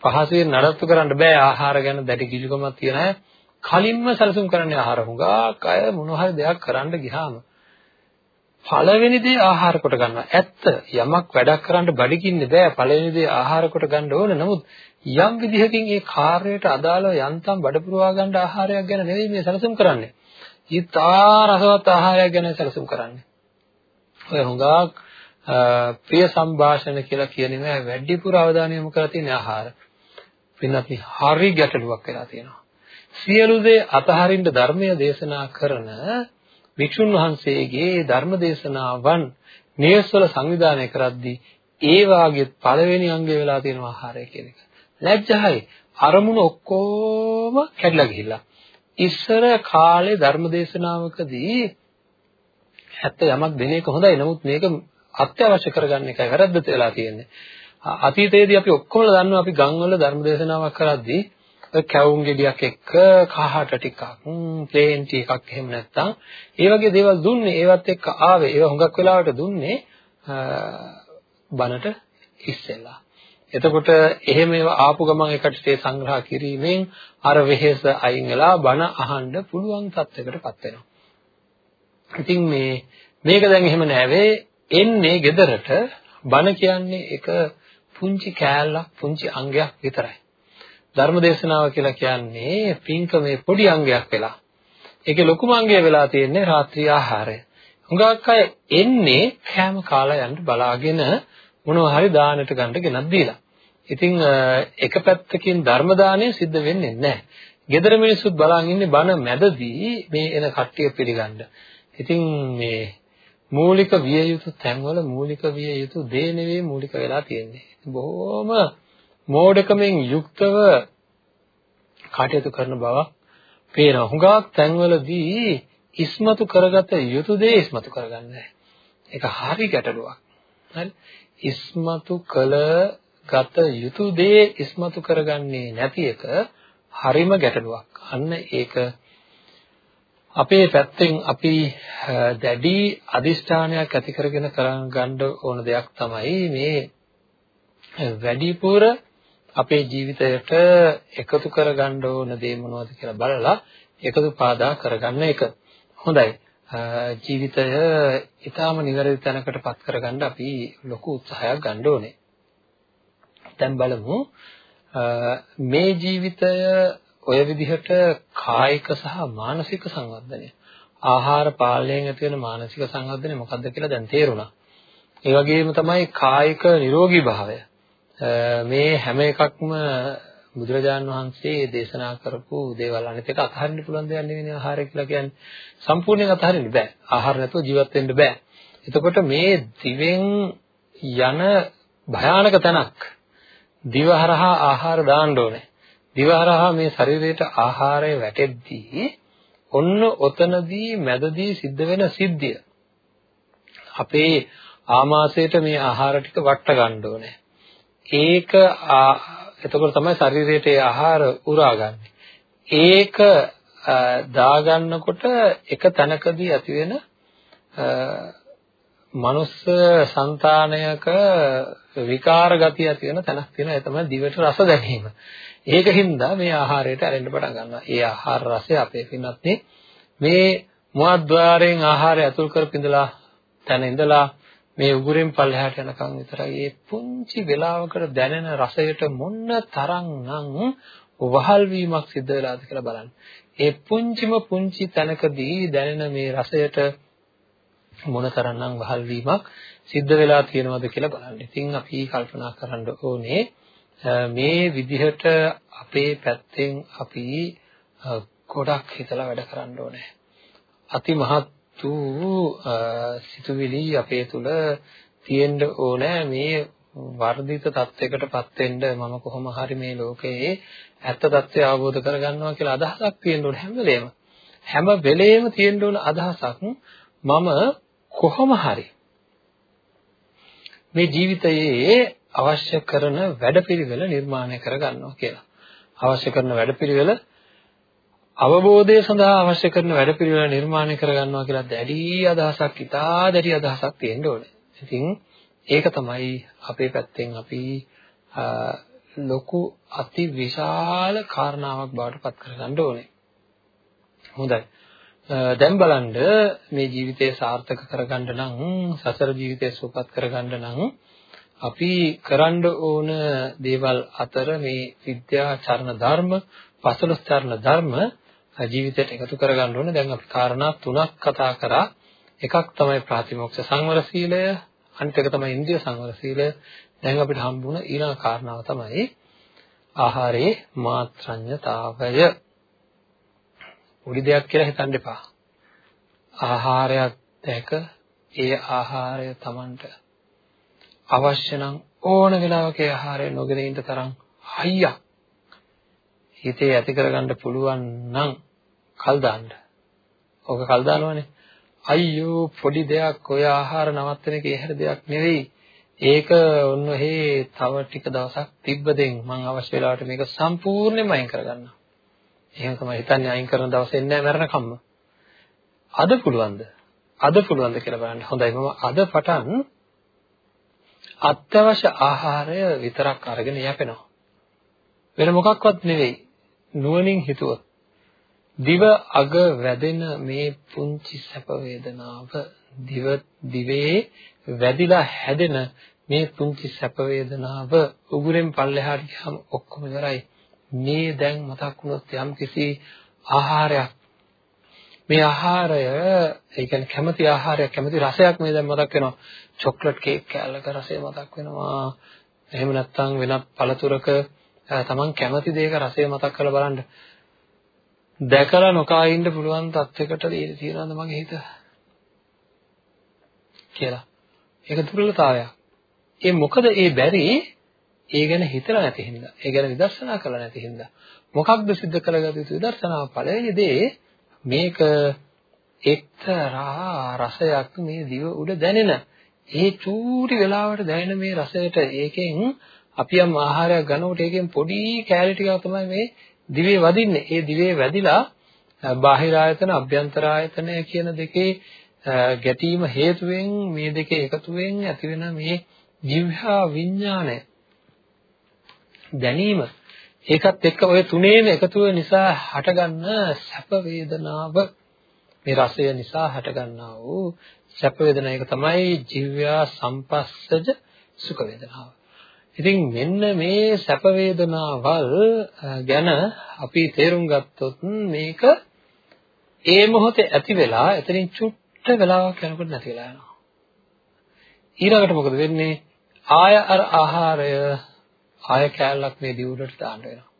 පහසුවෙන් නඩත්තු කරන්න බෑ ආහාර ගැන දැඩි කිලුකමක් තියන අය කලින්ම සැලසුම් කරන්නේ ආහාර හුඟක් අය මොන හරි දෙයක් කරන්න ගියාම පළවෙනි දේ ආහාර කොට ගන්නවා. ඇත්ත යමක් වැඩක් කරන්න බඩගින්නේ බෑ. පළවෙනි දේ ආහාර කොට ගන්න ඕන. නමුත් යම් විදිහකින් ඒ කාර්යයට අදාළව යන්තම් බඩ පුරවා ගන්න ආහාරයක් ගැන නෙවෙයි මේ සැලසුම් කරන්නේ. ඊතා රසවත් ආහාරයක් ගැන සැලසුම් කරන්නේ. ඔය හුඟක් ප්‍රිය සංഭാෂණ කියලා කියන්නේ වැඩිපුර අවධානය යොමු කරලා තියෙන ආහාර. පින්නත් හරි ගැටලුවක් වෙලා තියෙනවා. සියලු දේ අතහරින්න ධර්මය දේශනා කරන වික්ෂුන් වහන්සේගේ ධර්ම දේශනාවන් නියසවල සංවිධානය කරද්දී ඒ වාගේ පළවෙනි අංගය වෙලා තියෙන ආහාරය කියන එක. ලැජ්ජයි. අරමුණ ඔක්කොම කැඩලා ගිහිල්ලා. ඉස්සර කාලේ ධර්ම දේශනාවකදී ඇත්ත යමක් දෙන එක හොඳයි. නමුත් මේක අත්‍යවශ්‍ය කරගන්න එකයි වැරද්දට වෙලා තියෙන්නේ. අතීතයේදී අපි ඔක්කොම දන්නවා අපි ගම්වල ධර්ම දේශනාවක් කරද්දී කැවුම් ගෙඩියක් එක්ක කහට ටිකක් ප්ලේන් ටී එකක් එහෙම නැත්නම් ඒ වගේ දේවල් දුන්නේ ඒවත් එක්ක ආවේ ඒවා හුඟක් වෙලාවට දුන්නේ බනට ඉස්සෙල්ලා එතකොට එහෙම ඒවා ආපු ගමන් එකට ඒ සංග්‍රහ කිරීමෙන් අර වෙහෙස අයින් වෙලා බන අහන්න පුළුවන් තත්යකටපත් වෙනවා. ඉතින් මේ මේක දැන් එහෙම නෑවේ එන්නේ gedaraට බන කියන්නේ එක පුංචි කෑල්ලක් පුංචි අංගයක් විතරයි. ධර්ම දේශනාව කියලා කියන්නේ පින්කමේ පොඩි අංගයක් වෙලා. ඒකේ ලොකුම අංගය වෙලා තියෙන්නේ රාත්‍රී ආහාරය. හුඟක් අය එන්නේ කෑම කාලා යන්න බලාගෙන මොනවා හරි දානට ගන්න ගෙනත් දීලා. ඉතින් එක පැත්තකින් ධර්ම දාණය සිද්ධ වෙන්නේ නැහැ. gedara මිනිස්සුත් බලන් ඉන්නේ බණ මැදදී මේ එන කට්ටිය පිළිගන්න. ඉතින් මේ මූලික විය යුතු තැන්වල මූලික විය යුතු දේ නෙවෙයි මූලික වෙලා තියෙන්නේ. බොහොම මෝඩකමෙන් යුක්තව කටයුතු කරන බව පේනවා. හුඟක් තැන්වලදී ඉස්මතු කරගත යුතු දේ ඉස්මතු කරගන්නේ නැහැ. ඒක හරි ගැටලුවක්. හරි? ඉස්මතු කළ ගත යුතු දේ ඉස්මතු කරගන්නේ නැති එක හරිම ගැටලුවක්. අන්න ඒක අපේ පැත්තෙන් අපි දැඩි අදිෂ්ඨානයක් ඇති කරගෙන කරන් ගන්න ඕන දෙයක් තමයි මේ වැඩිපුර අපේ ජීවිතයට එකතු කරගන්න ඕන දේ මොනවද කියලා බලලා එකතු පාදා කරගන්න එක. හොඳයි. ජීවිතය ඊටාම නිවැරදි තැනකටපත් කරගන්න අපි ලොකු උත්සාහයක් ගන්න ඕනේ. දැන් බලමු මේ ජීවිතය ඔය විදිහට කායික සහ මානසික සංවර්ධනය ආහාර පාලනයෙන් ඇති වෙන මානසික සංවර්ධනය මොකක්ද කියලා දැන් තේරුණා. ඒ වගේම තමයි කායික නිරෝගී භාවය. මේ හැම එකක්ම බුදුරජාන් වහන්සේ දේශනා කරපු දේවල් අනිත් එක අතහරින්න පුළුවන් දෙයක් නෙවෙයි ආහාරය කියලා කියන්නේ. සම්පූර්ණයෙන් අතහරින්න බෑ. ආහාර නැතුව ජීවත් වෙන්න බෑ. එතකොට මේ දිවෙන් යන භයානක තැනක් දිවහරහා ආහාර දාන්න ඕනේ. දිවහරහා මේ ශරීරයට ආහාරය වැටෙද්දී ඔන්න ඔතනදී මැදදී සිද්ධ වෙන සිද්ධිය. අපේ ආමාශයට මේ ආහාර ටික වට ගන්න ඕනේ. ඒක එතකොට තමයි ශරීරයට ඒ ආහාර උරාගන්නේ. ඒක දාගන්නකොට එක තැනකදී ඇති වෙන මනුස්ස సంతානයක විකාර ගතිය ඇති වෙන තැනක් තියෙනවා ඒ තමයි දිවට රස දැනීම. ඒකින්ද මේ ආහාරයට ඇරෙන්න පටන් ගන්නවා. ඒ ආහාර රසය අපේ පින්නත් මේ මුවද්්වාරයෙන් ආහාරය ඇතුල් කරපින්දලා තැන ඉඳලා මේ උගුරෙන් පල්ලෙහාට යනකම් විතරයි මේ පුංචි වෙලාවකට දැනෙන රසයට මොන්න තරම්නම් වහල් වීමක් සිද්ධ වෙලාද කියලා බලන්න. ඒ පුංචිම පුංචි තැනකදී දැනෙන මේ රසයට මොන තරම්නම් වහල් වීමක් සිද්ධ වෙලා තියෙනවද කියලා බලන්න. ඉතින් අපි කල්පනා කරන්න ඕනේ මේ විදිහට අපේ පැත්තෙන් අපි ගොඩක් හිතලා වැඩ කරන්න ඕනේ. අති මහත් වූ සිතුවිලි අපේ තුල තියෙන්න ඕනේ මේ වර්ධිත තත්යකටපත් වෙන්න මම කොහොම හරි මේ ලෝකයේ ඇත්ත తත්වය අවබෝධ කරගන්නවා කියලා අදහසක් තියෙන්න ඕනේ හැම වෙලේම. හැම වෙලේම තියෙන්න ඕන අදහසක් මම කොහොම හරි මේ ජීවිතයේ අවශ්‍ය කරන වැඩපිළිවෙල නිර්මාණය කරගන්නවා කියලා. අවශ්‍ය කරන වැඩපිළිවෙල අවබෝධය සඳහා අවශ්‍ය කරන වැඩපිළිවෙල නිර්මාණය කරගන්නවා කියලා දැඩි අදහසක්, ඉතා දැඩි අදහසක් තියෙන්න ඕනේ. ඉතින් ඒක තමයි අපේ පැත්තෙන් අපි ලොකු අති විශාල කාරණාවක් බවට පත් කරගන්න ඕනේ. හොඳයි. දැන් බලන්න මේ ජීවිතය සාර්ථක කරගන්න නම් සසර ජීවිතය සුවපත් කරගන්න නම් අපි කරන්න ඕන දේවල් අතර මේ විද්‍යා චරණ ධර්ම, පසළොස් චරණ ධර්ම ජීවිතයට එකතු කරගන්න ඕනේ. දැන් අපි කාරණා තුනක් කතා කරා. එකක් තමයි ප්‍රාතිමෝක්ෂ සංවර සීලය, අනිත් එක තමයි ඉන්ද්‍රිය සංවර සීලය. දැන් අපිට හම්බුණ ඊළඟ කාරණාව තමයි ආහාරයේ මාත්‍රඤ්‍යතාවය. පොඩි දෙයක් කියලා හිතන්න එපා. ආහාරයක් දැක ඒ ආහාරය Tamanට අවශ්‍ය නම් ඕන වෙලාවක ඒ ආහාරය නොගෙන ඉන්න තරම් හයියක් හිතේ ඇති කරගන්න පුළුවන් නම් කල් දාන්න. ඕක කල් දානවනේ. අයියෝ පොඩි දෙයක් ඔය ආහාර නවත්තන එක ඒ හැර දෙයක් නෙවෙයි. ඒක ඔන්න ඔහේ තව ටික දවසක් තිබ්බදෙන් මම අවශ්‍ය වෙලාවට මේක සම්පූර්ණයෙන්ම අයින් කරගන්නවා. එහෙම තමයි හිතන්නේ අයින් කරන දවස් එන්නේ නැහැ මරණකම්ම. අද පුළුවන්ද? අද පුළුවන්ද කියලා බලන්න. හොඳයි මම අද පටන් අත්‍යවශ්‍ය ආහාරය විතරක් අරගෙන යැපෙනවා. වෙන මොකක්වත් නෙවෙයි. නුවණින් හිතුවොත් දිව අග වැදෙන මේ පුංචි සැප වේදනාව දිව දිවේ වැදිලා හැදෙන මේ පුංචි සැප වේදනාව උගුරෙන් පල්ලෙහාට ගියාම ඔක්කොම ඉවරයි. මේ දැන් මතක් වුණොත් යම් කිසි ආහාරයක්. මේ ආහාරය ඒ කියන්නේ කැමති ආහාරයක් කැමති රසයක් මේ දැන් මතක් වෙනවා. චොක්ලට් කේක් කෑල්ලක රසය මතක් වෙනවා. එහෙම නැත්නම් වෙනත් පළතුරක තමන් කැමති දෙයක රසය මතක් කරලා බලන්න. දැකලා නොකා ඉන්න පුළුවන් තත්යකට තියෙනවද මගේ හිත කියලා. ඒක දුර්වලතාවයක්. ඒ මොකද ඒ බැරි ඒ ගැන හිතලා නැති හින්දා. ඒ ගැන විදර්ශනා කරලා නැති හින්දා. මොකක්ද සිද්ධ කරගත යුතු විදර්ශනා පළවෙනි දේ මේක එක්තරා රසයක් මේ දිව උඩ දැනෙන. ඒ චූටි වෙලාවට දැනෙන මේ රසයට ඒකෙන් අපි යම් ආහාරයක් ගන්නකොට ඒකෙන් පොඩි කැලරි ටිකක් තමයි මේ දිවේ වදින්නේ. ඒ දිවේ වැදිලා බාහිර ආයතන අභ්‍යන්තර ආයතනය කියන දෙකේ ගැටීම හේතුවෙන් මේ දෙකේ එකතුවෙන් ඇතිවෙන මේ ජීවහා විඥානය දැනීම ඒකත් එක්ක ඔය තුනේම එකතුව නිසා හටගන්න සැප වේදනාව මේ රසය නිසා හටගන්නා වූ සැප වේදනා එක තමයි ජීවයා සම්පස්සජ සුඛ වේදනාව. ඉතින් මෙන්න මේ සැප වේදනාවල් ගැන අපි තේරුම් ගත්තොත් මේක ඒ මොහොතේ ඇති වෙලා එතනින් චුට්ට වෙලාවක් යනකොට නැති වෙලා යනවා. ඊළඟට මොකද වෙන්නේ? ආය අර ආහාරය ආය කෑල්ලක් මේ දියුඩට දාන්න වෙනවා.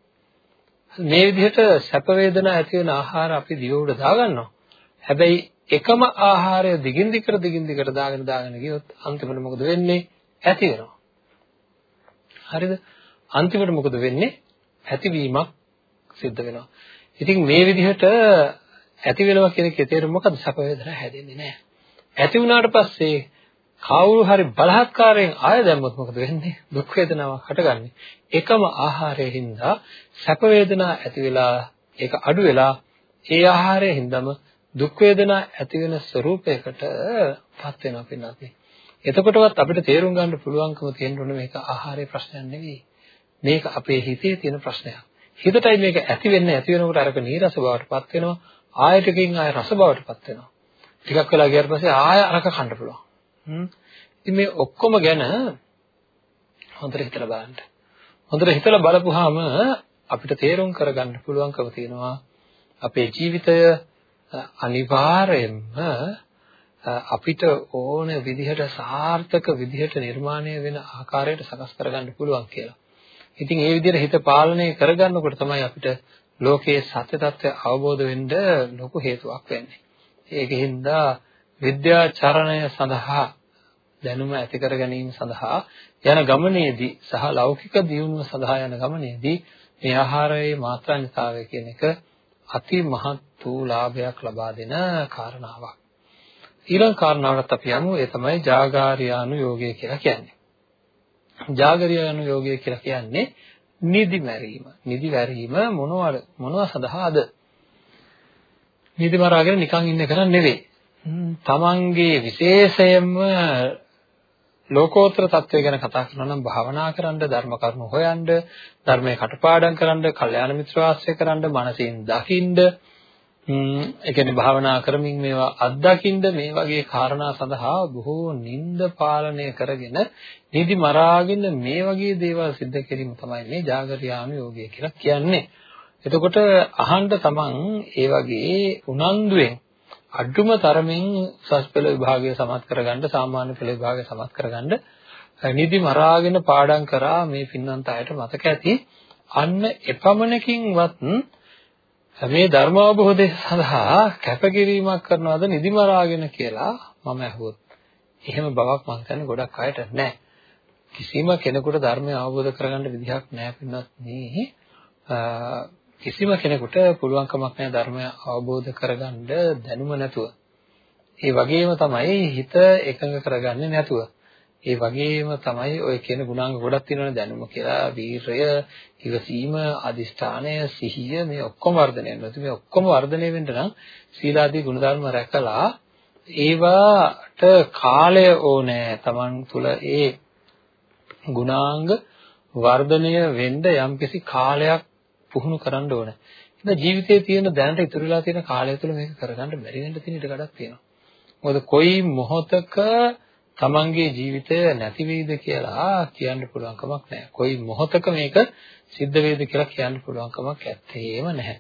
මේ විදිහට සැප වේදනා ඇති වෙන ආහාර අපි දියුඩ දාගන්නවා. හැබැයි එකම ආහාරය දිගින් දිගට දිගින් දිගට දාගෙන දාගෙන ගියොත් අන්තිමට මොකද වෙන්නේ? ඇති වෙනවා. හරිද? අන්තිමට මොකද වෙන්නේ? ඇතිවීමක් සිද්ධ වෙනවා. ඉතින් මේ විදිහට ඇති වෙනවා කියන එකේ තේරුම මොකද? සැප වේදනා හැදෙන්නේ නැහැ. ඇති වුණාට පස්සේ කවුරු හරි බලහත්කාරයෙන් ආය දැම්මොත් මොකද වෙන්නේ? දුක් වේදනාවක් හටගන්නේ. එකම ආහාරයෙන් හින්දා සැප වේදනා ඇති වෙලා ඒක අඩු වෙලා ඒ ආහාරයෙන් හින්දාම දුක් වේදනා ඇති වෙන ස්වરૂපයකට පත් වෙනවා පින්නත්. එතකොටවත් අපිට තේරුම් ගන්න පුළුවන්කම තියෙන්න ඕනේ මේක ආහාරයේ ප්‍රශ්නයක් නෙවෙයි. මේක අපේ හිතේ තියෙන ප්‍රශ්නයක්. හිතටයි මේක ඇති වෙන්නේ ඇති වෙනකොට අරක නීරස බවට පත් වෙනවා. ආයතකින් ආය රස බවට පත් වෙනවා. ටිකක් වෙලා ගියාට පස්සේ ආය අරක කන්න පුළුවන්. හ්ම්. ඉතින් මේ ඔක්කොම ගැන හොඳට හිතලා බලන්න. හොඳට හිතලා බලපුවාම අපිට තේරුම් කරගන්න පුළුවන්කම තියෙනවා අපේ ජීවිතය අනිවාර්යයෙන්ම අපිට ඕන විදිහට සාර්ථක විදිහට නිර්මාණය වෙන ආකාරයට සකස් කරගන්න පුළුවන් කියලා. ඉතින් ඒ විදිහට හිත පාලනය කරගන්නකොට තමයි අපිට ලෝකයේ සත්‍ය తත්වය අවබෝධ වෙන්න ලොකු හේතුවක් වෙන්නේ. ඒකෙන්ද විද්‍යාචරණය සඳහා දැනුම ඇති කර ගැනීම සඳහා යන ගමනේදී සහ ලෞකික දියුණුව සඳහා යන ගමනේදී මේ ආහාරයේ මාත්‍රාන්‍යතාවය කියන එක අති මහත් වූ ලාභයක් ලබා දෙන කාරණාවක්. ඊළඟ කාරණාවකට අපි යමු ඒ තමයි ජාගාරියානු යෝගය කියලා කියන්නේ. ජාගරියානු යෝගය කියලා කියන්නේ නිදිමැරීම. නිදිවැරීම මොනවද මොනවා සඳහාද? නිදිමරාගෙන නිකන් ඉන්න එක නෙවෙයි. තමන්ගේ විශේෂයෙන්ම ලෝකෝත්තර தত্ত্বය ගැන කතා කරනවා නම් භාවනා කරන්න ධර්ම කරුණු හොයන්න ධර්මයේ කටපාඩම් කරන්න කල්යාණ මිත්‍ර ආශ්‍රය කරන්න මනසින් දකින්න ඒ කියන්නේ භාවනා කරමින් මේවා අත්දකින්ද මේ වගේ කාරණා සඳහා බොහෝ නිନ୍ଦ පාලනය කරගෙන නිදි මරාගෙන මේ වගේ දේවල් සිද්ධ කිරීම තමයි මේ జాగරියාම යෝගය කියලා කියන්නේ. එතකොට අහන්න තමන් ඒ වගේ උනන්දුවෙන් අඩුම තරමින් උසස් පෙළ විභාගය සමත් කරගන්න සාමාන්‍ය පෙළ විභාගය සමත් කරගන්න නිදි මරාගෙන පාඩම් කරා මේ පින්වන්ත අයට මතක ඇති අන්න එපමණකින්වත් මේ ධර්ම අවබෝධය සඳහා කැපකිරීමක් කරනවද නිදි මරාගෙන කියලා මම අහුවොත් එහෙම බවක් මම හිතන්නේ ගොඩක් අයට නැහැ කිසිම කෙනෙකුට ධර්මය අවබෝධ කරගන්න විදිහක් නැහැ පින්නත් මේ කිසිම කෙනෙකුට පුළුවන්කමක් නැහැ ධර්මය අවබෝධ කරගන්න දැනුම නැතුව. ඒ වගේම තමයි හිත එකඟ කරගන්නේ නැතුව. ඒ වගේම තමයි ඔය කියන ගුණාංග ගොඩක් තියෙනවනේ දැනුම කියලා වීරය, ඉවසීම, අදිෂ්ඨානය, සිහිය මේ ඔක්කොම වර්ධනය වෙනවා. මේ ඔක්කොම වර්ධනය වෙන්න නම් සීලාදී ගුණධර්ම රැකලා ඒවට කාලය ඕනේ. Taman තුල ඒ ගුණාංග වර්ධනය වෙන්න යම්කිසි කාලයක් පුහුණු කරන්න ඕන. ඉතින් ජීවිතයේ තියෙන දැනට ඉතුරු වෙලා තියෙන කාලය තුළ මේක කරගන්න බැරි වෙන්න තියෙන ඉඩ ගඩක් තියෙනවා. මොකද කොයි මොහොතක තමන්ගේ ජීවිතය නැති වෙයිද කියලා කියන්න පුළුවන් කමක් නැහැ. කොයි මොහොතක මේක සිද්ධ වෙයිද කියලා කියන්න පුළුවන් කමක් ඇත්තේම නැහැ.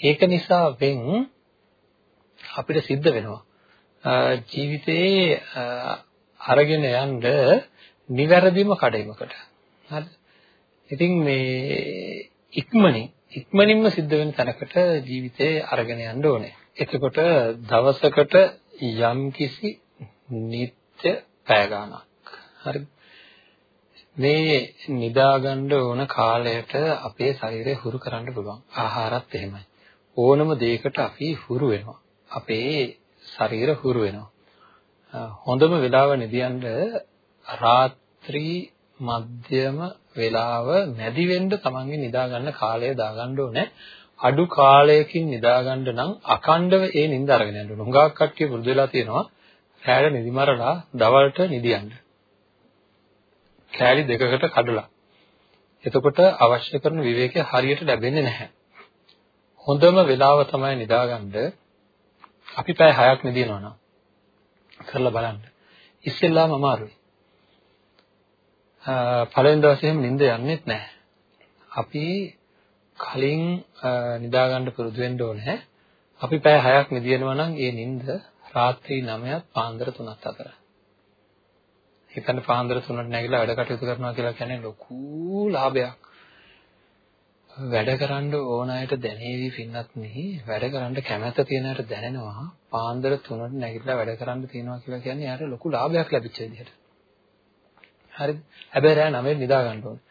ඒක නිසා වෙන් අපිට සිද්ධ වෙනවා. ජීවිතේ අරගෙන යන්න නිවැරදිම කඩයිමකට. හරි. ඉතින් මේ ඉක්මනින් ඉක්මනින්ම සිද්ධ වෙන තැනකට ජීවිතේ අරගෙන යන්න ඕනේ. එතකොට දවසකට යම්කිසි නිත්‍ය පැය ගණනක්. හරි. මේ නිදාගන්න ඕන කාලයට අපේ ශරීරය හුරු කරන්න පුළුවන්. ආහාරත් එහෙමයි. ඕනම දෙයකට අපි හුරු වෙනවා. අපේ ශරීර හුරු වෙනවා. හොඳම වෙලාව නිදියන්න රාත්‍රී මධ්‍යම වේලාව මැදි වෙන්න තමන්ගේ නිදා ගන්න කාලය දාගන්න ඕනේ. අඩු කාලයකින් නිදා ගන්න නම් අකණ්ඩව ඒ නිින්ද අරගෙන යන්න ඕනේ. හුඟක් කට්ටිය පුරුදු වෙලා තියෙනවා රැයට නිදිමරලා දවල්ට නිදියන්න. කෑලි දෙකකට කඩලා. එතකොට අවශ්‍ය කරන විවේකය හරියට ලැබෙන්නේ නැහැ. හොඳම වෙලාව තමයි නිදාගන්න. අපි පැය 6ක් නිදිනවා නම් කරලා බලන්න. ඉස්සෙල්ලාම අමාරුයි. පළවෙනි දවසේ එහෙම නිින්ද යන්නේත් නැහැ. අපි කලින් නිදා ගන්න පුරුදු වෙන්න ඕනේ. අපි පැය 6ක් නිදිනවා නම් ඒ නිින්ද රාත්‍රී 9ත් පාන්දර 3ත් අතර. හිතන්න පාන්දර 3ට නැගිලා වැඩ කටයුතු කරනවා කියලා කියන්නේ ලොකු ලාභයක්. වැඩ කරන්න ඕන අයට දැනේවි පින්නත් නෙහි වැඩ කරන්න කැමැත්ත තියෙන අයට දැනෙනවා පාන්දර 3ට නැගිටලා වැඩ කරන්න තියෙනවා කියලා කියන්නේ යාට ලොකු ලාභයක් ලැබිච්ච විදිහට. හරිද? හැබැයි රෑ 9 නිදා ගන්න ඕනේ.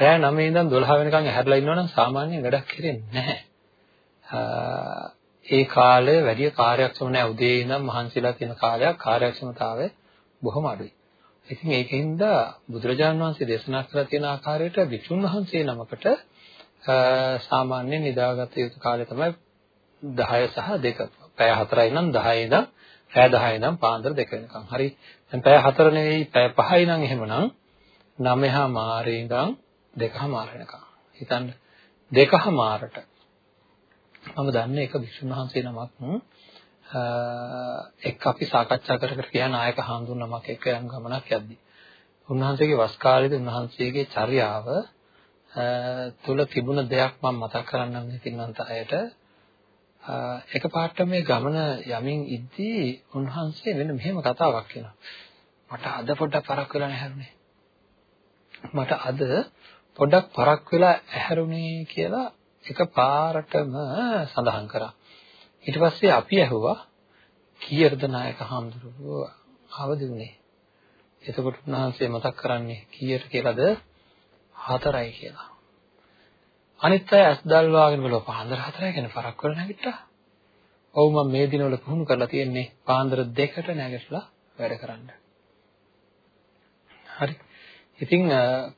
රෑ 9 ඉඳන් 12 වෙනකන් ඇහැරලා ඉන්නවනම් සාමාන්‍යයෙන් වැඩක් කෙරෙන්නේ නැහැ. ඒ කාලය වැඩි කාර්යක්ෂම නැහැ. උදේ ඉඳන් මහන්සිලා තියෙන කාලයක් කාර්යක්ෂමතාවය බොහොම අඩුයි. ඉතින් ඒකෙන්ද බුදුරජාණන් වහන්සේ දේශනා කරලා තියෙන ආකාරයට විසුන් වහන්සේ නමකට සාමාන්‍යයෙන් නිදාගත යුතු කාලය තමයි 10 සහ 2. පැය 4යි නම් 10 ඉඳන් පැය 10 ඉඳන් පාන්දර 2 වෙනකම්. හරි. දැන් පැය 4 නෙවෙයි පැය 5යි නම් එහෙමනම් 9හා මාරේ ඉඳන් 2හා මාර වෙනකම්. හිතන්න 2හා මාරට මම දන්නේ එක විසුණු වහන්සේ නමක් එක් අපි සාකච්ඡා කර කර කියන නායක හාමුදුර නමක් එක්ක යම් ගමනක් යද්දී උන්වහන්සේගේ වස් කාලේදී උන්වහන්සේගේ චර්යාව තුල තිබුණ දෙයක් මම මතක් කරන්නම් ඉතින් අන්තයට එකපාරට මේ ගමන යමින් ඉද්දී උන්වහන්සේ මෙන්න මෙහෙම කතාවක් කියනවා. මට අද පොඩ්ඩක් පරක් වෙලා නැහැරුනේ. මට අද පොඩ්ඩක් පරක් වෙලා ඇහැරුනේ කියලා එකපාරටම සඳහන් කරා. ඊට පස්සේ අපි ඇහුවා කීයටද නායක හාමුදුරුවෝ අවදි වුණේ? එතකොට උන්වහන්සේ මතක් කරන්නේ කීයට කියලාද? හතරයි කියලා. අනිත් අය ඇස් දල්වාගෙන බලව පාන්දර හතරයි කියන පරක් වල නැගිට්ටා. ඔව් මම මේ දිනවල පුහුණු කරලා තියෙන්නේ පාන්දර දෙකට නැගිටලා වැඩ කරන්න. හරි. ඉතින්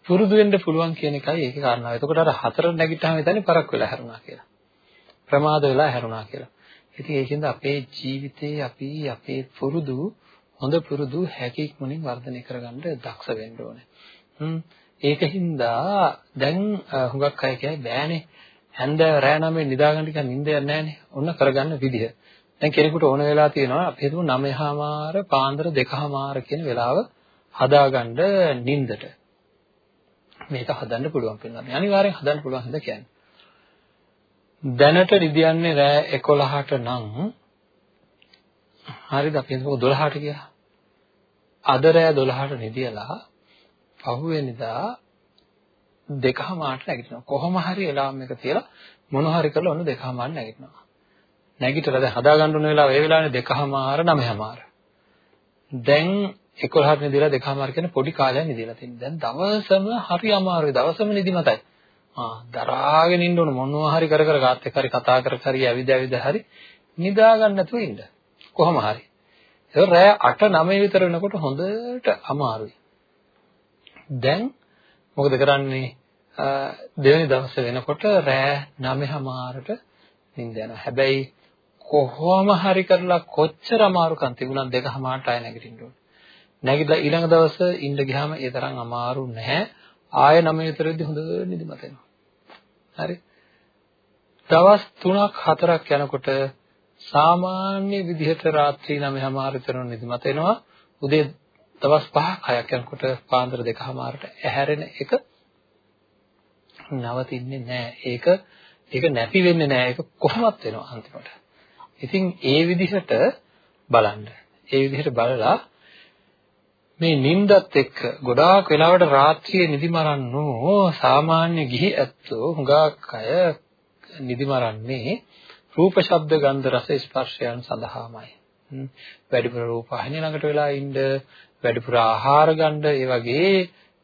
පුරුදු වෙන්න පුළුවන් කියන එකයි ඒකේ කාරණාව. එතකොට අර හතර නැගිට්ටාම හිතන්නේ පරක් වෙලා හැරුණා කියලා. ප්‍රමාද වෙලා හැරුණා කියලා. ඉතින් ඒකින්ද අපේ ජීවිතේ අපි අපේ පුරුදු හොඳ පුරුදු හැකියක්මනින් වර්ධනය කරගන්න දක්ෂ වෙන්න ඕනේ. හ්ම් ඒකින්ද දැන් හුඟක් අය කියයි බෑනේ හැන්දෑව රෑ නමේ නිදාගන්න ටිකක් නිින්දයක් නැහැනේ. ඔන්න කරගන්න විදිහ. දැන් කෙනෙකුට ඕන වෙලා තියෙනවා අපි හිතමු 9:00මාර පාන්දර 2:00මාර කියන වෙලාව හදාගන්න නිින්දට. මේක හදන්න පුළුවන් වෙනවා. අනිවාර්යෙන් හදන්න පුළුවන් හින්දා කියන්නේ. දැනට නිදියන්නේ රෑ 11ට නම් හරිද අපි හිතමු 12ට කියලා. අද රෑ 12ට නිදියලා පහුවෙනිදා දෙකමාරට නැගිටිනවා. කොහොම හරි එලාම් එක තියලා මොන හරි කරලා ඔන්න දෙකමාර නැගිටිනවා. නැගිටලා දැන් හදා ගන්න ඕන වෙලාව ඒ වෙලාවේ දෙකමාර නවමාර. දැන් 11ට නිදිලා දෙකමාර කියන පොඩි කාලයක් නිදිලා තියෙනවා. දැන් දවසම හරි අමාරුයි. දවසම නිදිමතයි. ආ දරාගෙන ඉන්න ඕන මොනවා හරි කර කර කාත් එක්ක හරි කතා කර කර ඇවිද ඇවිද හරි නිදා ගන්න නැතුව ඉන්න. කොහොම හරි. ඒක රෑ 8 9 විතර වෙනකොට හොඳට අමාරුයි. දැන් මොකද කරන්නේ දෙවෙනි දවසේ වෙනකොට රෑ 9:00මාරට නිින්ද යනවා. හැබැයි කොහොම හරි කරලා කොච්චර අමාරුකම් තිබුණත් දෙකමාරට ආය නැගිටින්න ඕනේ. නැගිටලා ඊළඟ දවස ඉන්න ගියාම ඒ තරම් අමාරු නැහැ. ආය 9 විතරදී හොඳ නිදිමත එනවා. හරි. දවස් 3ක් 4ක් යනකොට සාමාන්‍ය විදිහට රාත්‍රී 9:00මාර විතර නිදිමත එනවා. උදේ දවස් 5ක් 6ක් යනකොට පාන්දර 2:00මාරට ඇහැරෙන එක නවතින්නේ නැහැ. ඒක ඒක නැති වෙන්නේ නැහැ. ඒක කොහොමත් වෙනවා අන්තිමට. ඉතින් ඒ විදිහට බලන්න. ඒ විදිහට බලලා මේ නිින්දත් එක්ක ගොඩාක් වෙලාවට රාත්‍රියේ නිදිමරන්නෝ සාමාන්‍ය ගිහි ඇත්තෝ හුඟක් අය නිදිමරන්නේ රූප ශබ්ද ගන්ධ රස ස්පර්ශයන් සඳහාමයි. වැඩිපුර රූප අහින ළඟට වෙලා ඉන්න වැඩිපුර ආහාර ගන්න ඒ වගේ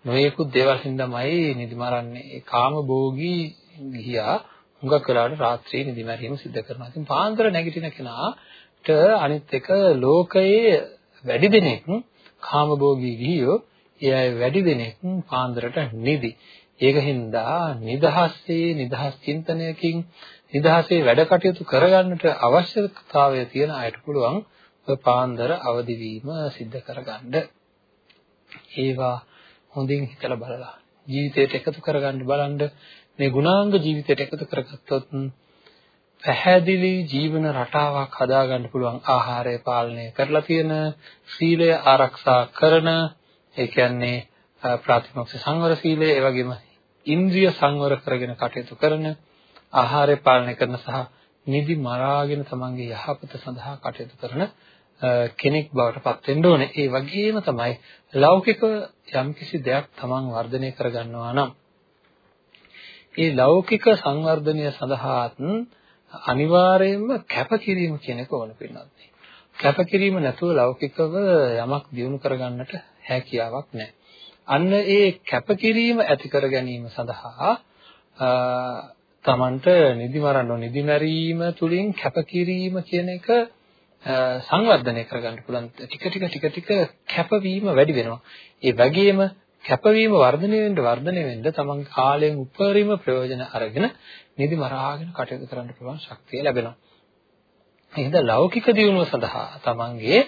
නොයෙකුත් දේවල් හින්දාමයි නිදි මරන්නේ. ඒ කාම භෝගී ගියා හුඟක් වෙලාවට රාත්‍රියේ නිදි මැරීම සිද්ධ කරනවා. ඉතින් පාන්දර නැගිටින කෙනාට අනිත් එක ලෝකයේ වැඩි දෙනෙක් කාම භෝගී ගිහියෝ ඒ අය වැඩි දෙනෙක් පාන්දරට නිදි. ඒක හින්දා නිදහසේ නිදහස් චින්තනයකින් නිදහසේ වැඩ කටයුතු කරගන්නට අවශ්‍යතාවය තියෙන අයට පුළුවන් පාන්දර අවදි වීම සිද්ධ කරගන්න. ඒවා හොඳින් හිතලා බලලා ජීවිතයට එකතු කරගන්න බලන්න මේ ගුණාංග ජීවිතයට එකතු කරගත්තොත් පැහැදිලි ජීවන රටාවක් හදාගන්න පුළුවන් ආහාරය පාලනය කරලා තියෙන සීලය ආරක්ෂා කරන ඒ කියන්නේ ප්‍රාතිමොක්ෂ සංවර සීලය ඒ වගේම ඉන්ද්‍රිය සංවර කරගෙන කටයුතු කරන ආහාරය පාලනය කරන සහ නිදි මරාගෙන තමන්ගේ යහපත සඳහා කටයුතු කරන කෙනෙක් බවට පත් වෙන්න ඕනේ. ඒ වගේම තමයි ලෞකික යම්කිසි දෙයක් තමන් වර්ධනය කරගන්නවා නම් ඒ ලෞකික සංවර්ධනය සඳහාත් අනිවාර්යයෙන්ම කැපකිරීම කියන එක ඕන පින්නත්. කැපකිරීම නැතුව ලෞකිකව යමක් දියුණු කරගන්නට හැකියාවක් නැහැ. අන්න ඒ කැපකිරීම ඇති කර ගැනීම සඳහා තමන්ට නිදි මරන්න නිදි මැරීම තුලින් කැපකිරීම කියන එක සංවර්ධනය කරගන්න පුළුවන් ටික ටික ටික ටික කැපවීම වැඩි වෙනවා. ඒ වගේම කැපවීම වර්ධනය වෙන්න වර්ධනය වෙන්න තමන්ගේ කාලයෙන් උපරිම ප්‍රයෝජන අරගෙන නිදි මරාගෙන කටයුතු කරන්න පුළුවන් ශක්තිය ලැබෙනවා. එහෙනම් ලෞකික දියුණුව සඳහා තමන්ගේ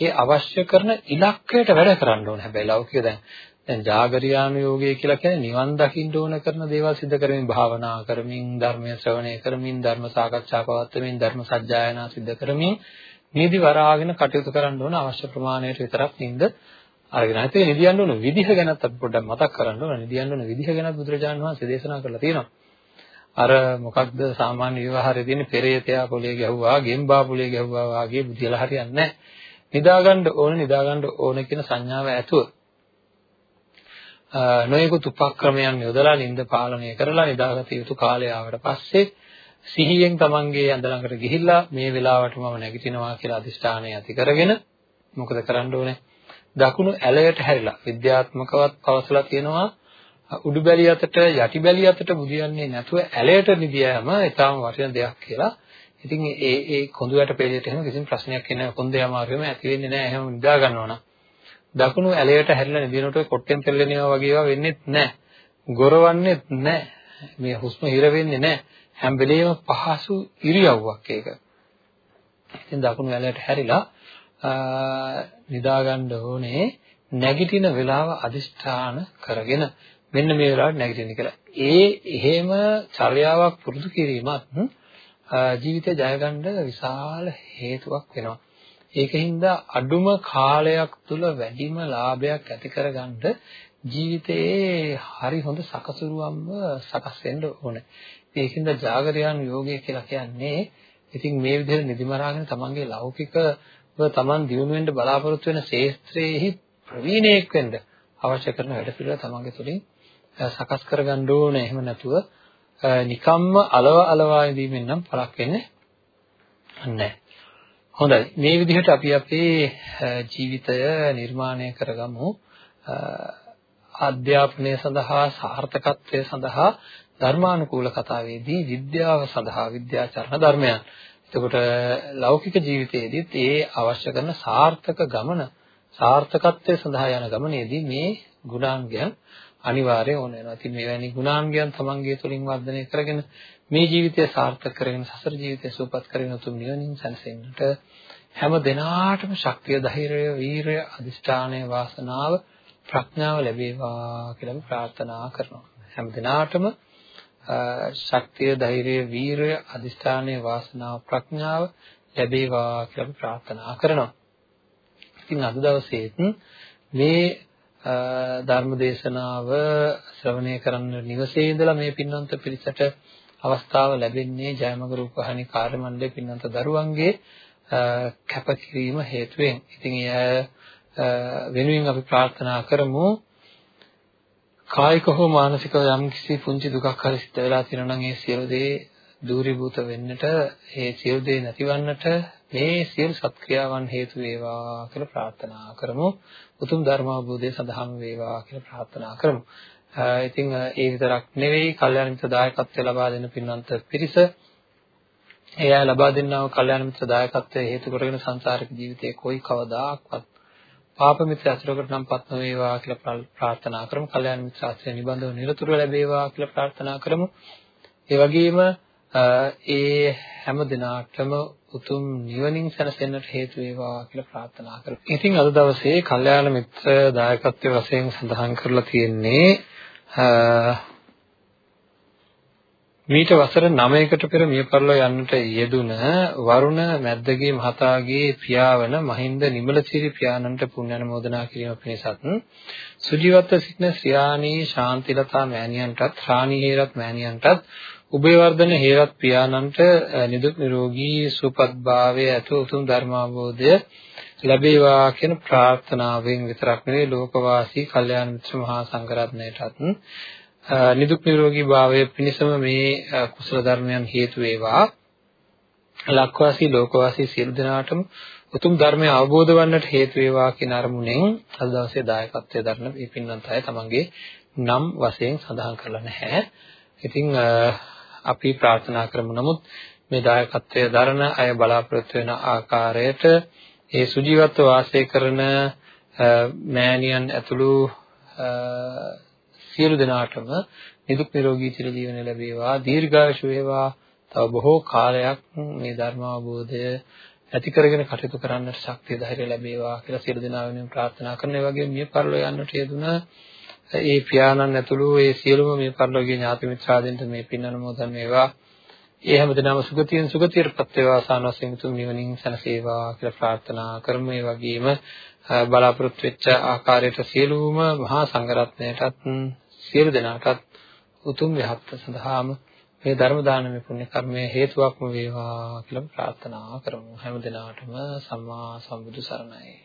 ඒ අවශ්‍ය කරන ඉලක්කයට වැඩ කරන්න ඕනේ. හැබැයි ලෞකික දැන් දැන් ජාගරියාණු යෝගය කියලා කියන්නේ නිවන් දකින්න ඕන කරන දේවල් සිදු කරමින් භාවනා කරමින් ධර්මය ශ්‍රවණය කරමින් ධර්ම සාකච්ඡා පවත්වමින් ධර්ම සජ්ජායනා සිදු කරමින් නිදි වරාගෙන කටයුතු කරන්න ඕන අවශ්‍ය ප්‍රමාණයට විතරක් නින්ද අරගෙන. ඒත් ඒ නිදියන්න ඕන විදිහ ගැනත් අපි පොඩ්ඩක් මතක් කරන්න ඕන. නිදියන්න ඕන විදිහ ගැනත් බුදුරජාණන් වහන්සේ දේශනා කරලා තියෙනවා. අර මොකක්ද සාමාන්‍ය විවාහයේ තියෙන පෙරේතයා පොලේ ගැහුවා, ගෙම්බා පොලේ ගැහුවා වාගේ බුද්ධියලා හරියන්නේ නැහැ. නිදාගන්න ඕන නිදාගන්න ඕන කියන සංඥාව ඇතුව නොයෙකුත් උපක්‍රමයන් යොදලා නිින්ද පාලනය කරලා නිදාගත යුතු කාලය ආවට පස්සේ සිහියෙන් තමන්ගේ ඇඳ ළඟට ගිහිල්ලා මේ වෙලාවට මම නැගිටිනවා කියලා අදිෂ්ඨානය ඇති කරගෙන මොකද කරන්න ඕනේ? දකුණු ඇලයට හැරිලා විද්‍යාත්මකවත් පවසලා තියෙනවා උඩු බැලිය අතට යටි බැලිය අතට බුදියන්නේ නැතුව ඇලයට නිදියම ඊටාම වටින දෙයක් කියලා. ඉතින් ඒ ඒ කොඳු යට පෙළියට එහෙම කිසිම ප්‍රශ්නයක් එන්නේ නැහැ. කොන්දේ අමාරුවෙම ඇති වෙන්නේ නැහැ. එහෙම නිදා ගන්නවා නම්. දකුණු ඇලයට හැරිලා නිදිනකොට කොට්ටෙන් පෙරලෙනවා වගේ ඒවා වෙන්නේ නැහැ. ගොරවන්නේ නැහැ. මේ හුස්ම හිර වෙන්නේ නැහැ. හැම වෙලෙම පහසු ඉරියව්වක් ඒක. ඉතින් දකුණු ඇලයට හැරිලා නිදා ගන්න ඕනේ නැගිටින වෙලාව අදිෂ්ඨාන කරගෙන මෙන්න මේ වෙලාවට නැගිටින්න කියලා. ඒ එහෙම චර්යාවක් පුරුදු කිරීමත් ජීවිතය ජය ගන්න විශාල හේතුවක් වෙනවා. ඒකින්ද අඩුම කාලයක් තුල වැඩිම ලාභයක් ඇති කරගන්න ජීවිතයේ හරි හොඳ සකසුරුවම්ව සකස් වෙන්න ඕනේ. ඒකින්ද జాగරයන් යෝගය කියලා කියන්නේ ඉතින් මේ විදිහට නිදිමරාගෙන තමන්ගේ ලෞකිකව තමන් දියුණු වෙන්න බලාපොරොත්තු වෙන ශේත්‍රයේහි ප්‍රවීණයෙක් වෙන්න අවශ්‍ය කරන වැඩ පිළිවෙල තමන්ගේ තුලින් සකස් කරගන්න ඕනේ. එහෙම නැතුව නිකම්ම අලව අලවා ඉදීමෙන් නම් පළක් වෙන්නේ නැහැ. හොඳයි. මේ විදිහට අපි අපේ ජීවිතය නිර්මාණය කරගමු. අධ්‍යාපනය සඳහා සාර්ථකත්වය සඳහා ධර්මානුකූල කතාවේදී විද්‍යාව සඳහා විද්‍යාචරණ ධර්මයන්. එතකොට ලෞකික ජීවිතයේදීත් ඒ අවශ්‍ය කරන සාර්ථක ගමන සාර්ථකත්වය සඳහා යන ගමනේදී මේ ගුණාංගයන් අනිවාර්යයෙන් ඕන වෙනවා. ඉතින් මෙවැනි ගුණාංගයන් තමන්ගේ තුළින් වර්ධනය කරගෙන මේ ජීවිතය සාර්ථක කරගෙන සසර ජීවිතය සූපත් කරගෙන උතුම් නිවනින් සැනසෙන්නට හැම දිනාටම ශක්තිය, ධෛර්යය, වීරය, අදිෂ්ඨානය, වාසනාව, ප්‍රඥාව ලැබේවා කියලා අපි ප්‍රාර්ථනා කරනවා. හැම දිනාටම ශක්තිය, ධෛර්යය, වීරය, අදිෂ්ඨානය, වාසනාව, ප්‍රඥාව ලැබේවා කියලා අපි ප්‍රාර්ථනා කරනවා. ඉතින් අද දවසේත් මේ ධර්ම දේශනාව ශ්‍රවණය කරන්න නිවසේ ඉඳලා මේ පින්වන්ත පිරිසට අවස්ථාව ලැබෙන්නේ ජයමග රූපහානි කාර්ය මණ්ඩලයේ පින්වන්ත දරුවන්ගේ කැපකිරීම හේතුවෙන්. ඉතින් එය වෙනුවෙන් අපි ප්‍රාර්ථනා කරමු කායික හෝ මානසික යම් කිසි පුංචි දුකක් හරි සිද්ධ වෙලා තියෙනවා නම් ඒ සියලු දේ දූරීභූත වෙන්නට ඒ සියලු දේ නැතිවන්නට මේ සියලු සත්ක්‍රියාවන් හේතු වේවා කියලා ප්‍රාර්ථනා කරමු. උතුම් ධර්ම අවබෝධය සඳහාම වේවා කියලා ප්‍රාර්ථනා කරමු. ඉතින් ඒ විතරක් නෙවෙයි, කල්යාණ මිත්‍ර දායකත්වය ලබා දෙන පින්වන්ත පිරිස ඒ අය ලබා දෙන්නා වූ කල්යාණ මිත්‍ර දායකත්වය හේතු කොටගෙන සංසාරික ජීවිතයේ කොයි කවදාක්වත් පාප මිත්‍ර අසුරකට නම්පත් නොවේවා කියලා ප්‍රාර්ථනා කරමු. කල්යාණ මිත්‍ර ආශ්‍රය නිබඳව නිරතුරුව ලැබේවා කියලා ප්‍රාර්ථනා කරමු. ඒ වගේම ඒ හැම දිනාටම උතුම් නිවනින් සැනසෙන්නට හේතු වේවා කියලා ප්‍රාර්ථනා කරමු. ඉතින් අද දවසේ කල්යාණ මිත්‍ර දායකත්වයේ වශයෙන් සඳහන් කරලා තියෙන්නේ මීට වසර 9කට පෙර මිය පරලෝ යන්නට යෙදුන වරුණ මැද්දගේ මහතාගේ පියාවන මහින්ද නිමලසිරි පියාණන්ට පුණ්‍ය අනුමෝදනා කිරීම පිණිසත් සුජීවත්ව සිටින ශ්‍රියාණී ශාන්තිලතා මෑණියන්ටත් රාණී හේරත් මෑණියන්ටත් උභයවර්ධන හේරත් පියාණන්ට නිදුක් නිරෝගී සුවපත්භාවය ඇතුළු උතුම් ධර්මාවබෝධය ලැබේවා කියන ප්‍රාර්ථනාවෙන් විතරක් නෙවෙයි ලෝකවාසී කල්යාණ මිත්‍ර මහා සංඝරත්නයටත් නිදුක් නිරෝගී භාවය පිණිසම මේ කුසල ධර්මයන් හේතු වේවා. ලක්වාසී ලෝකවාසී සියලු දෙනාටම උතුම් ධර්මය අවබෝධ වන්නට හේතු වේවා කියන අරමුණෙන් අද දවසේ දායකත්වයේ දරන මේ පින්වන්ත අය තමන්ගේ නම් වශයෙන් සඳහන් කරලා නැහැ. ඉතින් අපි ප්‍රාර්ථනා කරමු නමුත් මේ දායකත්වයේ දරන අය බලාපොරොත්තු වෙන ආකාරයට ඒ සුජීවත්ව වාසය කරන මෑණියන් ඇතුළු සියලු දෙනාටම නිදුක් නිරෝගී චිරජීවනය ලැබේවා දීර්ඝායුෂ වේවා තව බොහෝ කාලයක් මේ ධර්ම අවබෝධය ඇති කරගෙන කටයුතු කරන්නට ශක්තිය ධෛර්යය ලැබේවා කියලා සියලු දෙනා වෙනුවෙන් ප්‍රාර්ථනා කරන ඒ වගේම මිය පරලෝ යන්නට යෙදුන ඒ පියාණන් ඇතුළු ඒ සියලුම මිය පරලෝකීය ඥාති මිත්‍රාදීන්ට මේ පින් අනුමෝදන් වේවා. ඒ හැමදෙනාම සුගතියෙන් සුගතියටපත් වේවා. සානවසින් තුන් නිවනින් සැනසේවා කියලා ප්‍රාර්ථනා කරමු. ඒ වගේම බලාපොරොත්තු වෙච්ච ආකාරයට සියලුම මහා සංඝරත්නයටත් සියලු දෙනාටත් උතුම් යහපත සඳහාම මේ ධර්ම දානමය පුණ්‍ය කර්මය හේතුවක්ම වේවා කියලා ප්‍රාර්ථනා කරමු. හැම දිනාටම සම්මා සම්බුදු සරණයි.